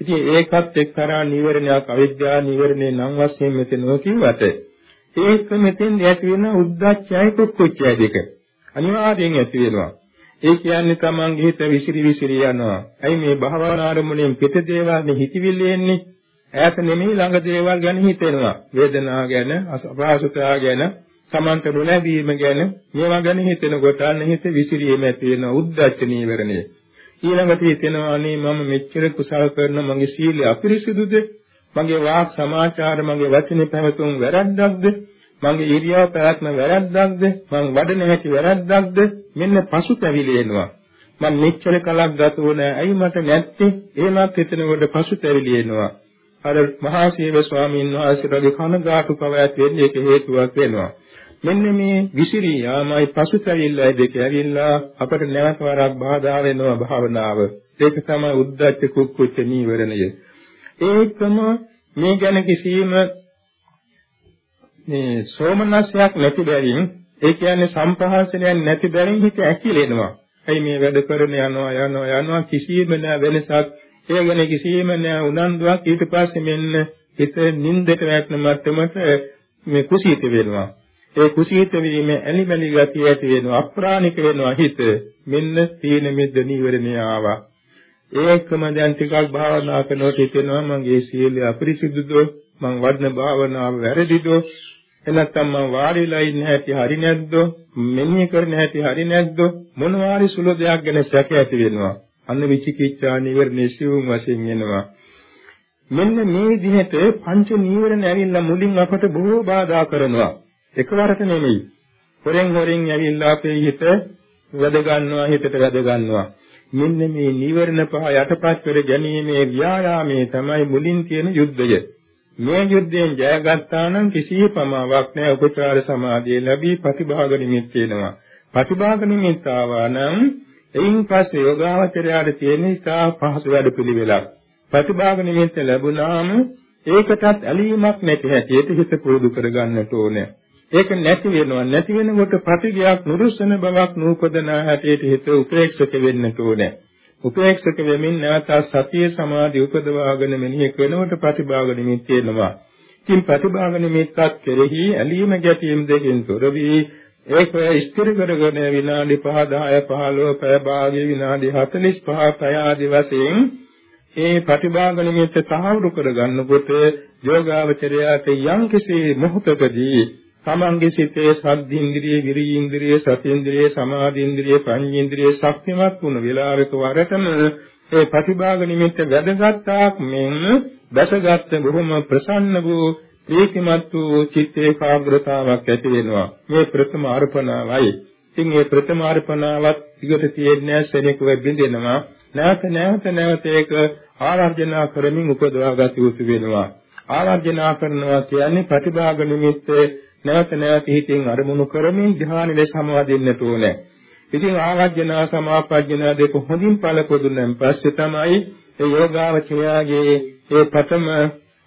[SPEAKER 2] ඉතින් ඒකත් එක්තරා නීවරණයක් අවිද්‍යාව නීවරණේ නම් වශයෙන් මෙතන කිව්වට ඒක මෙතෙන් ඇති වෙන උද්දච්චයයි කුක්කුච්චයයි දෙක. අනිවාර්යෙන් ඇති වෙනවා. ඒ කියන්නේ තමන්ගේ හිත විසිරි විසිරි යනවා. ඇයි මේ භවනා ආරමුණෙන් පිට දේවල් හිතවිල්ල එන්නේ? ඈත නෙමෙයි ළඟ දේවල් ගැන හිතෙනවා. වේදනාව ගැන, අපහසුතාව ගැන, සමන්ත නොලැබීම ගැන මේවා ගැන හිතෙනකොට අන්න හිත විසිරීම ඇති වෙන උද්දච්ච නීවරණය. ඊළඟට හිතෙනවා අනේ මම මෙච්චර කුසල කරන මගේ සීලය අපිරිසිදුද? මගේ වාක් සමාචාර මගේ වචනේ පැවතුම් වැරද්දක්ද? මගේ ඉරියව් පැවැත්ම වැරද්දක්ද? මං වඩන හැටි වැරද්දක්ද? මෙන්න පසුතැවිලි එනවා. මම මෙච්චර කලක් ගත වුණා ඇයි මට නැත්තේ? එහෙමත් හිතනකොට පසුතැවිලි එනවා. අර මහා සීව ස්වාමීන් වහන්සේගේ කනගාටුකම ඇති වෙන්නේ ඒක හේතුවක් වෙනවා. මෙන්න මේ විසිරී යාමයි පසුතැවිල්ලයි දෙක ඇවිල්ලා අපට නැවත වරක් බාධා වෙනවා භාවනාව. ඒක තමයි උද්දච්ච කුක්කුච්ච නීවරණය. ඒකම මේ ගැන කිසිම මේ සෝමනස්යක් නැති බැවින් ඒ කියන්නේ සම්පහාසනයක් නැති බැවින් හිත ඇකිලෙනවා. ඇයි මේ වැඩ කරන යනවා යනවා යනවා කිසිම නෑ වෙනසක්. ඒ ගැන කිසිම නෑ උනන්දුවක් ඊට පස්සේ මෙන්න හිත නින්දට වැටෙන මට්ටමට මේ කුසීත වෙනවා. ඒ කුසීත වීම ඇලිමැලි ගතිය ඇති වෙනවා අප්‍රාණික වෙනවා හිත. මෙන්න තීන මිද්ද නීවරණය ආවා. ඒකම දැන් ටිකක් භාවනා කරනකොට හිතෙනවා මගේ සීලය අපිරිසිදුද මං වඩන භාවනාව වැරදිද? එනත්තම් මං වාඩිලා ඉන්න හැටි හරි නැද්ද? මෙන්නේ කරන හැටි හරි නැද්ද? මොනවාරි සුළු දෙයක් ගැන සැක ඇති වෙනවා. අන්න විචිකිච්ඡා නීවරණේ සිවුම් වශයෙන් එනවා. මෙන්න මේ විදිහට පංච නීවරණ ඇවිල්ලා මුලින් අපට බොහෝ බාධා කරනවා. එකවරට නෙමෙයි. හොරෙන් හොරෙන් ඇවිල්ලා අපේ හිත වැද ගන්නවා හිතට වැද ගන්නවා. මෙන්න මේ නිවර්ණ පහ යටපත් කර ගැනීමේ ව්‍යායාමයේ තමයි මුලින් තියෙන යුද්ධය. මේ යුද්ධයෙන් ජයගත්තා නම් කිසි ප්‍රමාවක් නැහැ උපචාර සමාධිය ලැබී ප්‍රතිභාග නිමිත් වෙනවා. ප්‍රතිභාග නිමිත් ආවා නම් එයින් පස්සේ යෝගාවචරයට තියෙන ඉතා පහසු වැඩ පිළිවෙලක්. ප්‍රතිභාග නිමිත්ත ලැබුණාම ඒකටත් ඇලීමක් නැති හැටියට හිත පුරුදු කරගන්නට ඕනේ. ඒක නැති වෙනවා නැති වෙනකොට ප්‍රතිගයක් නුරුස්සන බවක් නූපදන හැටියට හිත උපේක්ෂක වෙන්නට ඕනේ. උපේක්ෂක වෙමින් නැවත සතිය සමාධි උපදවාගෙන මෙනෙහි කරනකොට ප්‍රතිභාග නිමිත්ත එනවා. ඉතින් ප්‍රතිභාග නිමිත්තක් කෙරෙහි ඇලීම ගැටීම් දෙකෙන් තොර වී ඒක ස්ථිර කරගෙන විනාඩි 5 10 15 පැය භාගයේ විනාඩි 45 පැය ආදී වශයෙන් ඒ ප්‍රතිභාග නිමිත්ත තහවුරු කරගන්නකොට යෝගාවචරයට යම්කිසි මොහොතකදී තමන්ගේ සිතේ සද්ධින්ද්‍රිය, විරියින්ද්‍රිය, සතින්ද්‍රිය, සමාධින්ද්‍රිය, ප්‍රඥේන්ද්‍රිය ශක්තිමත් වුණ වෙලාවක වරටම ඒ ප්‍රතිභාග නිමිත්ත වැදගත්ාක් මෙන් දැසගත් බොහොම ප්‍රසන්න වූ ඒකමත් වූ චිත්ත ඒකාග්‍රතාවක් ඇති වෙනවා. මේ ප්‍රථම අර්පණාවයි. ඉතින් මේ ප්‍රථම අර්පණාවත් දිගට තියෙන්නේ සෙනෙක වෙබින්දෙනවා. නැවත නැවත නැවත ඒක ආරාධනා කරමින් උපදවා ගත යුතු වෙනවා. ආරාධනා කරනවා කියන්නේ ප්‍රතිභාග නිමිත්තේ නැවත නැවත හිතින් අරමුණු කරමින් ධ්‍යානෙ සමාදින්නට ඕනේ. ඉතින් ආවර්ජනා සමාපජ්ජනා දෙක හොඳින් පළපොදුනෙන් පස්සේ තමයි ඒ යෝගාවචරයාගේ ඒ ප්‍රථම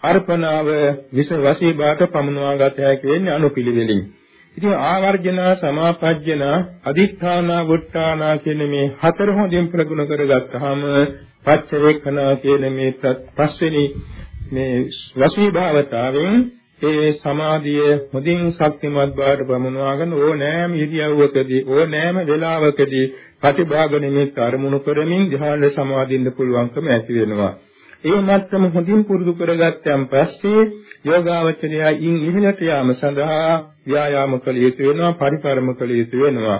[SPEAKER 2] අර්පණාව විස වශී බාට පමුණවා ගත හැකි වෙන්නේ අනුපිළිවෙලින්. ඉතින් ආවර්ජනා සමාපජ්ජනා අදිඨානා වුට්ටානා කියන මේ හතර හොඳින් ප්‍රගුණ කරගත්තාම පච්චවේකනා කියන මේ පස්වෙනි මේ වශී භාවතාවෙන් ඒ සමාධිය හොඳින් ශක්තිමත් බවට පමුණවාගෙන ඕනෑම ඉරියව්වකදී ඕනෑම වෙලාවකදී ප්‍රතිභාග නිමිත්ත අරමුණු කරමින් ධ්‍යාන සමාදින්න පුළුවන්කම ඇති වෙනවා. ඒ මත්තම හොඳින් පුරුදු කරගත්තන් පස්සේ යෝගාවචරයා ඉන් ඉහළට යාම සඳහා ව්‍යායාම කළ යුතු වෙනවා පරිකරම කළ යුතු වෙනවා.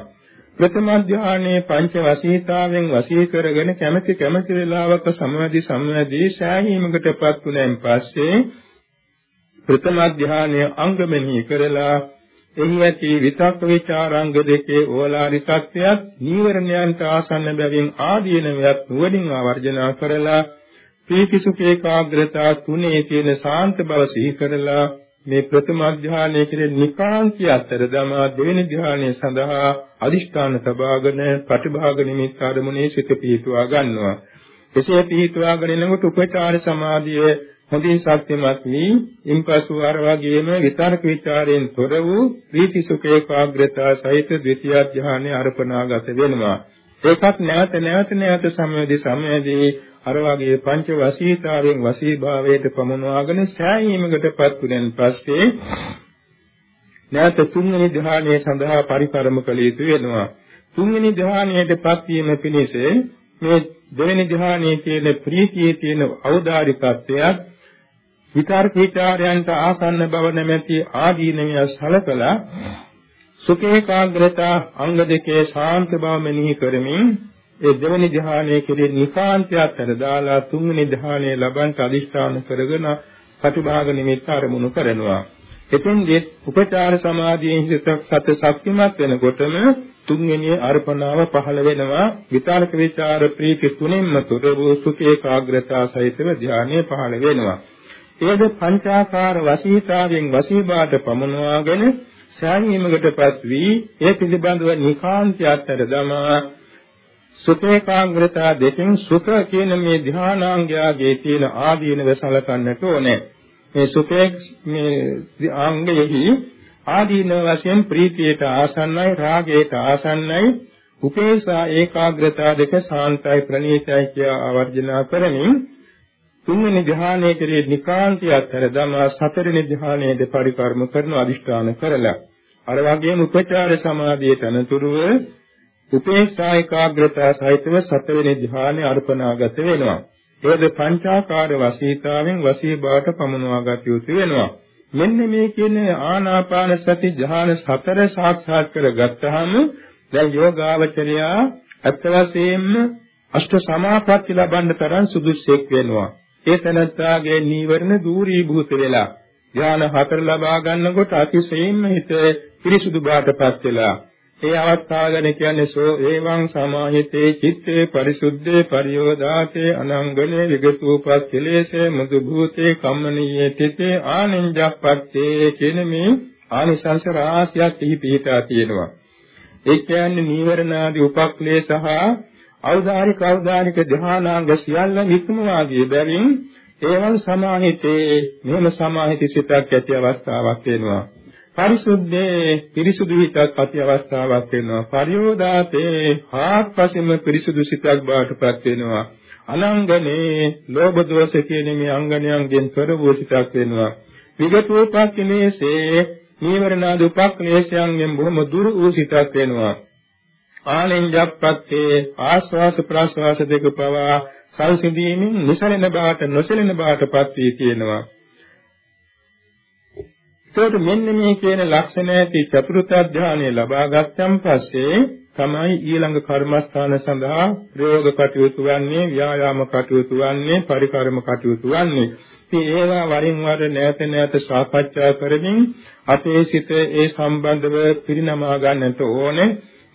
[SPEAKER 2] ප්‍රථම ධානයේ පංච වසීතාවෙන් වසී කරගෙන කැමැති කැමැති වේලාවක සමාධි සම්මාදී සෑහීමකටපත් වුණෙන් පස්සේ ප්‍රථම ධානයේ අංගමෙහි කරලා එහි ඇති විතක්ක ਵਿਚාරංග දෙකේ ඕලාරිකත්වයක් නීවරණයන්ට ආසන්න බැවින් ආදීනවයක් නුවණින් ආවර්ජනා කරලා ප්‍රීති සුඛ ඒකාග්‍රතාව තුනේ තියෙන සාන්ත බව සිහි කරලා මේ ප්‍රථම අධ්‍යානයේ කියන නිකාන්තිය අතර දමා දෙවෙනි ධ්‍යානයේ සඳහා අදිෂ්ඨාන සබාගෙන ප්‍රතිභාග නිමිත්ත ආරමුණේ සිත පිහිටුවා ගන්නවා. එසේ පිහිටුවාගෙන එනකොට උපචාර සමාධිය හොඳින් ශක්තිමත් වී ඉන්පසු අර වගේම විතරක ਵਿਚාරයෙන් තොර වූ ප්‍රීති සුඛ ඒකාග්‍රතාව සහිත ද්විතිය ධ්‍යානයේ අර්පණාගත වෙනවා. ඒකත් නැවත නැවත නැවත සම්යදී සම්යදී අර වගේ පංච වසීතාවෙන් වසීභාවයට පමුණවාගෙන සෑයීමකටපත් වුණෙන් පස්සේ නැවත තුන්වෙනි ධ්‍යානයේ සඳහා පරිකරම කළ යුතු වෙනවා. තුන්වෙනි ධ්‍යානයටපත් වීම පිණිස මේ දෙවෙනි ධ්‍යානයේ තියෙන ප්‍රීතියේ තියෙන අවදාරිකත්වයක් විකාර කීචාරයන්ට ආසන්න බව නැමැති ආදීනමිය සලකලා සුඛේකාග්‍රතා අංග දෙකේ ශාන්ත බව මෙනෙහි කරමින් ඒ දෙවෙනි ධ්‍යානයේ කෙරෙහි නිකාන්තයක් අතර දාලා තුන්වෙනි ධ්‍යානයේ ලබන්ට අදිෂ්ඨාන කරගෙන ප්‍රතිභාග නිමිත්ත අරමුණු කරනවා. එතෙන්දී උපචාර සමාධියෙන් හිත සත ශක්තිමත් වෙනකොටම තුන්වෙනි අර්පණාව පහළ වෙනවා විතරක විචාර ප්‍රීති තුනෙන්ම තොර වූ සුඛේකාග්‍රතාව සහිතව ධ්‍යානය පහළ වෙනවා. ඒද පංචාකාර වශීතාවෙන් වශීභාට පමනවාගෙන සෑහීමකටපත් වී ඒ පිළිබඳව නිකාන්තය අතර දමා සුඛේකාග්‍රතාව දෙකෙන් සුඛ කියන මේ ධානාංගයගේ තියෙන ආදීනව සලකන්නට ඕනේ. මේ සුඛේ මේ අංගයෙහි ආදීන වශයෙන් ප්‍රීතියට ආසන්නයි රාගයට ආසන්නයි උපේසා ඒකාග්‍රතාව දෙක සාන්තයි ප්‍රණීතයි කියා ආවර්ජනා කරමින් තුන්වෙනි ධ්‍යානයේ කෙරේ නිකාන්තිය අතර දමා සතරවෙනි ධ්‍යානයේ පරිකර්ම කරන අදිෂ්ඨාන කරලා අර වගේම උපචාර සමාධියට අනතුරුව උපේක්ෂා ඒකාග්‍රතාව සහිතව සතරවෙනි ධ්‍යානයේ අර්පණාගත වෙනවා. ඒද පංචාකාර වසීතාවෙන් වසී බවට පමුණවාගත යුතු වෙනවා. මෙන්න මේ කියන ආනාපාන සති ධ්‍යාන සතර සාක්ෂාත් කරගත්තාම දැන් යෝගාවචරයා අත් වශයෙන්ම අෂ්ට සමාපatti ලබන්න තරම් සුදුස්සෙක් වෙනවා. ඒ තනත්තාගේ නීවරණ දූරීභූත වෙලා ඥාන හතර ලබා ගන්නකොට අතිශයින්ම හිත පිරිසුදු බාටපත් වෙලා ඒ අවස්ථාව ගැන කියන්නේ සෝ එවං සමාහිතේ චිත්තේ පරිසුද්ධේ පරියෝදාතේ අනංගනේ විගතූපස් කෙලේශේ මුදු භූතේ කම්මනීයේ තිතේ ආනින්ජප්පත්තේ කියන මේ ආනිසංස රාශියක් එහි පිහිටා තියෙනවා. ඒ කියන්නේ නීවරණ ආදී උපක්ලේශ සහ අවදානික අවදානික ධානාංග සියල්ල නික්මවා ගිය බැවින් ඒවන් සමාහිතේ මෙහෙම සමාහිත සිතක් ඇති අවස්ථාවක් වෙනවා. පරිසුද්ධේ පිරිසුදු හිතක් ඇති අවස්ථාවක් වෙනවා. පරියෝදාතේ ආත්පසෙම පිරිසුදු සිතක් බාටපත් වෙනවා. අනංගනේ ලෝභ දෝෂ කියන මේ අංගණයන්ගෙන් තොර වූ සිතක් වෙනවා. විගතෝපක්ඛනේසේ නීවරණාද උපක්ලේශයන්ගෙන් බොහොම දුරු වූ සිතක් වෙනවා. ආනෙන්ජප්පත්තේ ආස්වාස ප්‍රාස්වාස දෙක පවා සංසිඳීමෙන් නිසලෙන බාට නොසලෙන බාටපත් වී තියෙනවා. ඒකට මෙන්න මේ කියන ලක්ෂණ ඇති චතුර්ථ ධානය ලබා ගත්තන් පස්සේ තමයි ඊළඟ කර්මස්ථාන සඳහා ප්‍රයෝග කටයුතු වන්නේ ව්‍යායාම කටයුතු වන්නේ පරිකර්ම කටයුතු වන්නේ. ඉතින් ඒවා වරින් වර නැවත නැවත සාකච්ඡා කරමින් අපේ සිත ඒ සම්බන්ධව පිරිනමා ගන්නට ඕනේ.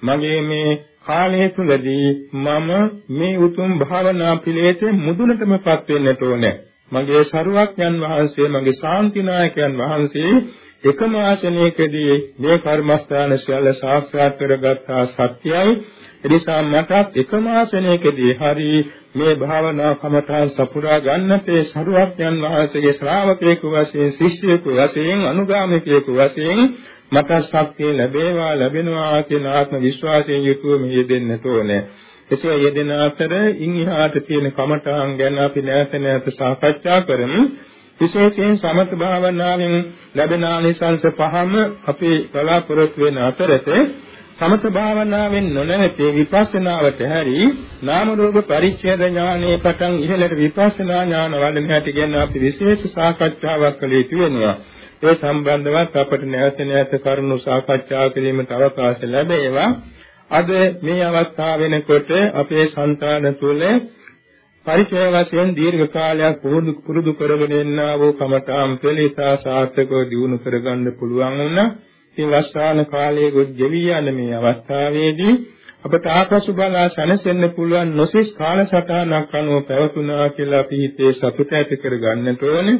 [SPEAKER 2] මගේ මේ කාලය තුලදී මම මේ උතුම් භාවනා පිළිවෙතේ මුදුනටමපත් වෙන්නට ඕනේ. මගේ සරුවක්යන් වහන්සේ මගේ ශාන්තිනායකයන් වහන්සේ එකම ආසනයකදී මේ කර්මස්ථාන සියල්ල සාක්ෂාත් කරගත්තා සත්‍යයි එනිසා මටත් එකම ආසනයකදී හරි මේ භාවනා කමඨාන් සපුරා ගන්නතේ සරුවක්යන් වහන්සේගේ ශ්‍රාවකයෙකු වශයෙන් ශිෂ්‍යයෙකු වශයෙන් අනුගාමිකයෙකු වශයෙන් මට ශක්තිය ලැබේවා ලැබෙනවා කියන ආත්ම විශ්වාසයෙන් යුතුව මේ යෙදෙන්නට ඕනේ. එසේ යෙදෙන අතර ඉන් එහාට තියෙන කමඨාන් ගැන අපි නැවත නැවත සාකච්ඡා කරමු. විශේෂයෙන් සමත භාවනාවෙන් ලැබෙන ආනිසංස පහම අපි බලාපොරොත්තු වෙන අතරත සමත භාවනාවෙන් නොනැවතී විපස්සනාවට හැරි නාම රූප පරිච්ඡේද ඥානයේ පටන් ඉහළට විපස්සනා ඥාන වඩන හැටි ගැන අපි විශේෂ සාකච්ඡාවක් කළ යුතු වෙනවා. ඒ සම්බන්ධවත් අපට නැවත නැවත කරුණු සාකච්ඡා කිරීමට අවකාශ ලැබේවා. අද මේ අවස්ථාව වෙනකොට අපේ సంతාන තුළ පරිචය වශයෙන් දීර්ඝ කාලයක් පුරුදු පුරුදු කරගෙන එන්නා වූ කමඨාම් පෙළිතා සාර්ථකව දිනු කරගන්න පුළුවන් වුණා. ඉතින් වස්සාන කාලයේ ගොඩ ගෙවි යන මේ අවස්ථාවේදී අපට ආපසු බලා සැනසෙන්න පුළුවන් නොසිස් කාලසටහනක් අනුව පැවතුනා කියලා අපි හිතේ සතුට ඇති කරගන්නට ඕනේ.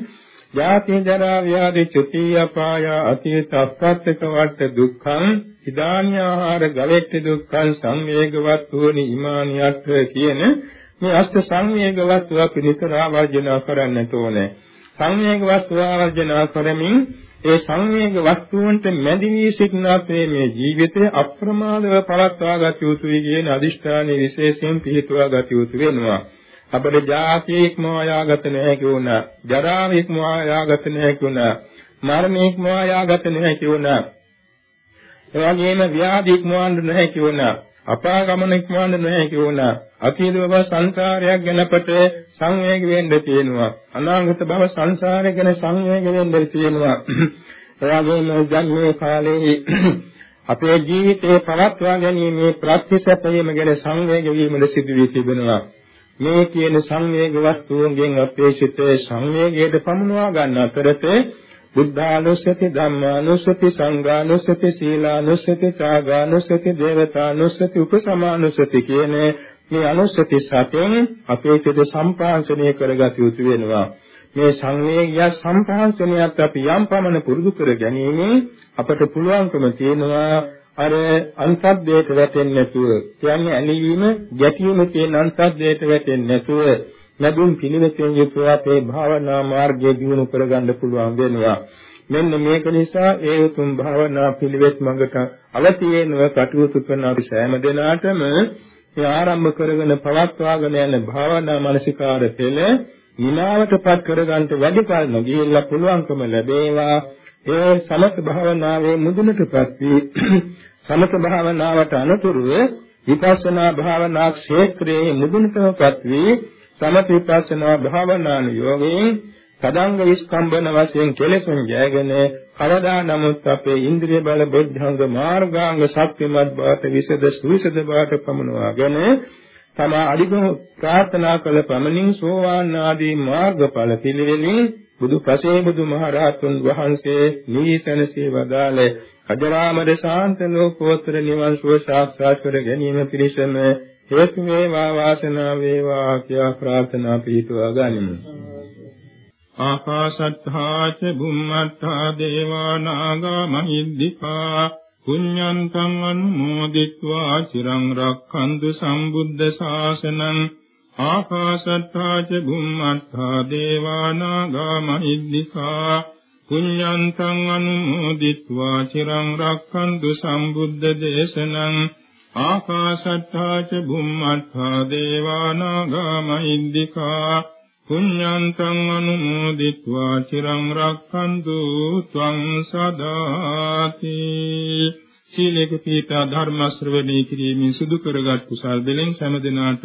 [SPEAKER 2] ජාති ජරා ව්‍යාධි චුති අපාය අතීත අප්‍රත්‍යක වට දුක්ඛං ඉදාන්‍යාහාර ගවෙට්ට දුක්ඛං සංවේගවත් වූනි ඉමානියත් කියන මේ අෂ්ට සංවේග වස්තුව අපි නිතර ආවර්ජනා කරන්නට ඕනේ. සංවේග වස්තුව ආවර්ජනා කරමින් ඒ සංවේග වස්තුන්ට මැදි වී සිටින අපේ මේ ජීවිතය අප්‍රමාදව පවත්වා ගත යුතුයි කියන අදිෂ්ඨානයේ විශේෂයෙන් පිළිතුරා ගත යුතු වෙනවා. අපේ ජාතියක් මොයාගත නැහැ කියුණා. ජරාවක් මොයාගත නැහැ කියුණා. මරණයක් මොයාගත නැහැ කියුණා. එවැගේම ව්‍යාධියක් මොවන්න නැහැ කියුණා. අපාගමන ඉක්මවන්න නැහැ කියුණා. අතීත බව සංසාරයක් ගැන අපට සංවේග වෙන්න තියෙනවා. අනාගත බව සංසාරය ගැන සංවේග වෙන්න තියෙනවා. එවාගෙම ජන්මේ කාලේ අපේ ජීවිතේ පවත්වා ගැනීමේ ප්‍රතිසපයම ගැන සංවේග වීමද සිදු වී තිබෙනවා. මේ කියන සංවේග වස්තුන්ගෙන් අපේ සිතේ සංවේගයට පමුණවා ගන්න අතරතේ බුද්ධානුස්සති ධම්මානුස්සති සංඝානුස්සති සීලානුස්සති ත්‍යාගානුස්සති දේවතානුස්සති උපසමානුස්සති කියන මේ අනුස්සති සතෙන් අපේ චිත සම්පාංශනය කරගත යුතු වෙනවා. මේ සංවේගය සම්පාංශනයත් අපි යම් පමණ පුරුදු කර ගැනීමෙන් අපට පුළුවන්කම තියෙනවා අර අන්තද්දේට වැටෙන්නේ නැතුව කියන්නේ ඇලීම ගැටීම කියන අන්තද්දේට වැටෙන්නේ නැතුව ලැබුම් පිළිවෙතෙන් යුතුව අපේ භාවනා මාර්ගය දියුණු කරගන්න පුළුවන් වෙනවා. මෙන්න මේක නිසා ඒ උතුම් භාවනා පිළිවෙත් මඟට අවතීනව කටයුතු කරන අපි සෑම දිනාටම මේ ආරම්භ කරගෙන පවත්වාගෙන යන භාවනා මානසිකාර පෙළ නිමාවටපත් කරගන්න වැඩි කල නොගියලා පුළුවන්කම ලැබේවා. ඒ සමත භාවනාවේ මුදුනටපත් වී (clears throat) සමත භාවනාවට අනුතුරුව විපස්සනා භාවනා ක්ෂේත්‍රයේ මුදුනටපත් වී සමථ විපස්සනා භාවනාන යෝගයෙන් සදාංග විස්කම්බන වශයෙන් කෙලෙසුන් ජයගෙන කවදා නමුත් අපේ ඉන්ද්‍රිය බල බොද්ධංග මාර්ගාංග ශක්තිමත් බවට විසද සුවිසද බවට පමුණවාගෙන තම අධිගම ප්‍රාර්ථනා කළ පමණින් සෝවාන් ආදී මාර්ගඵල පිළිවෙලින් බුදු පසේ බුදු මහරහතුන් වහන්සේ නිසනසේ වදාළ අජරාමර ශාන්ත ලෝකෝත්තර නිවන් සුව සාක්ෂාත් කර ගැනීම පිණිසම හේතු වේවා වාසනාව වේවා කියා ප්‍රාර්ථනා පිටුවා ගනිමු. ආකාශත්තා ච බුම්මත්තා දේවා නාග මහිද්దికා පුඤ්ඤන්තං අනුමෝදිත්වා චිරං රක්ඛන්තු සම්බුද්ධ ශාසනං ආකාශත්තා ච බුම්මත්තා දේවානාගා මහිද්దికා පුඤ්ඤන්තං අනුමෝදිත්වා චිරං රක්ඛන්තු සම්බුද්ධ දේශනං ආකාශත්තා ච බුම්මත්තා දේවානාගා මහිද්దికා පුඤ්ඤන්තං අනුමෝදිත්වා චිරං රක්ඛන්තු ත්වං සදාති. සීලේක පීඨ ධර්ම ශ්‍රවණය කිරීමෙන් සිදු කරගත් කුසල් දෙලෙන් සෑම දිනාට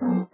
[SPEAKER 1] Thank you.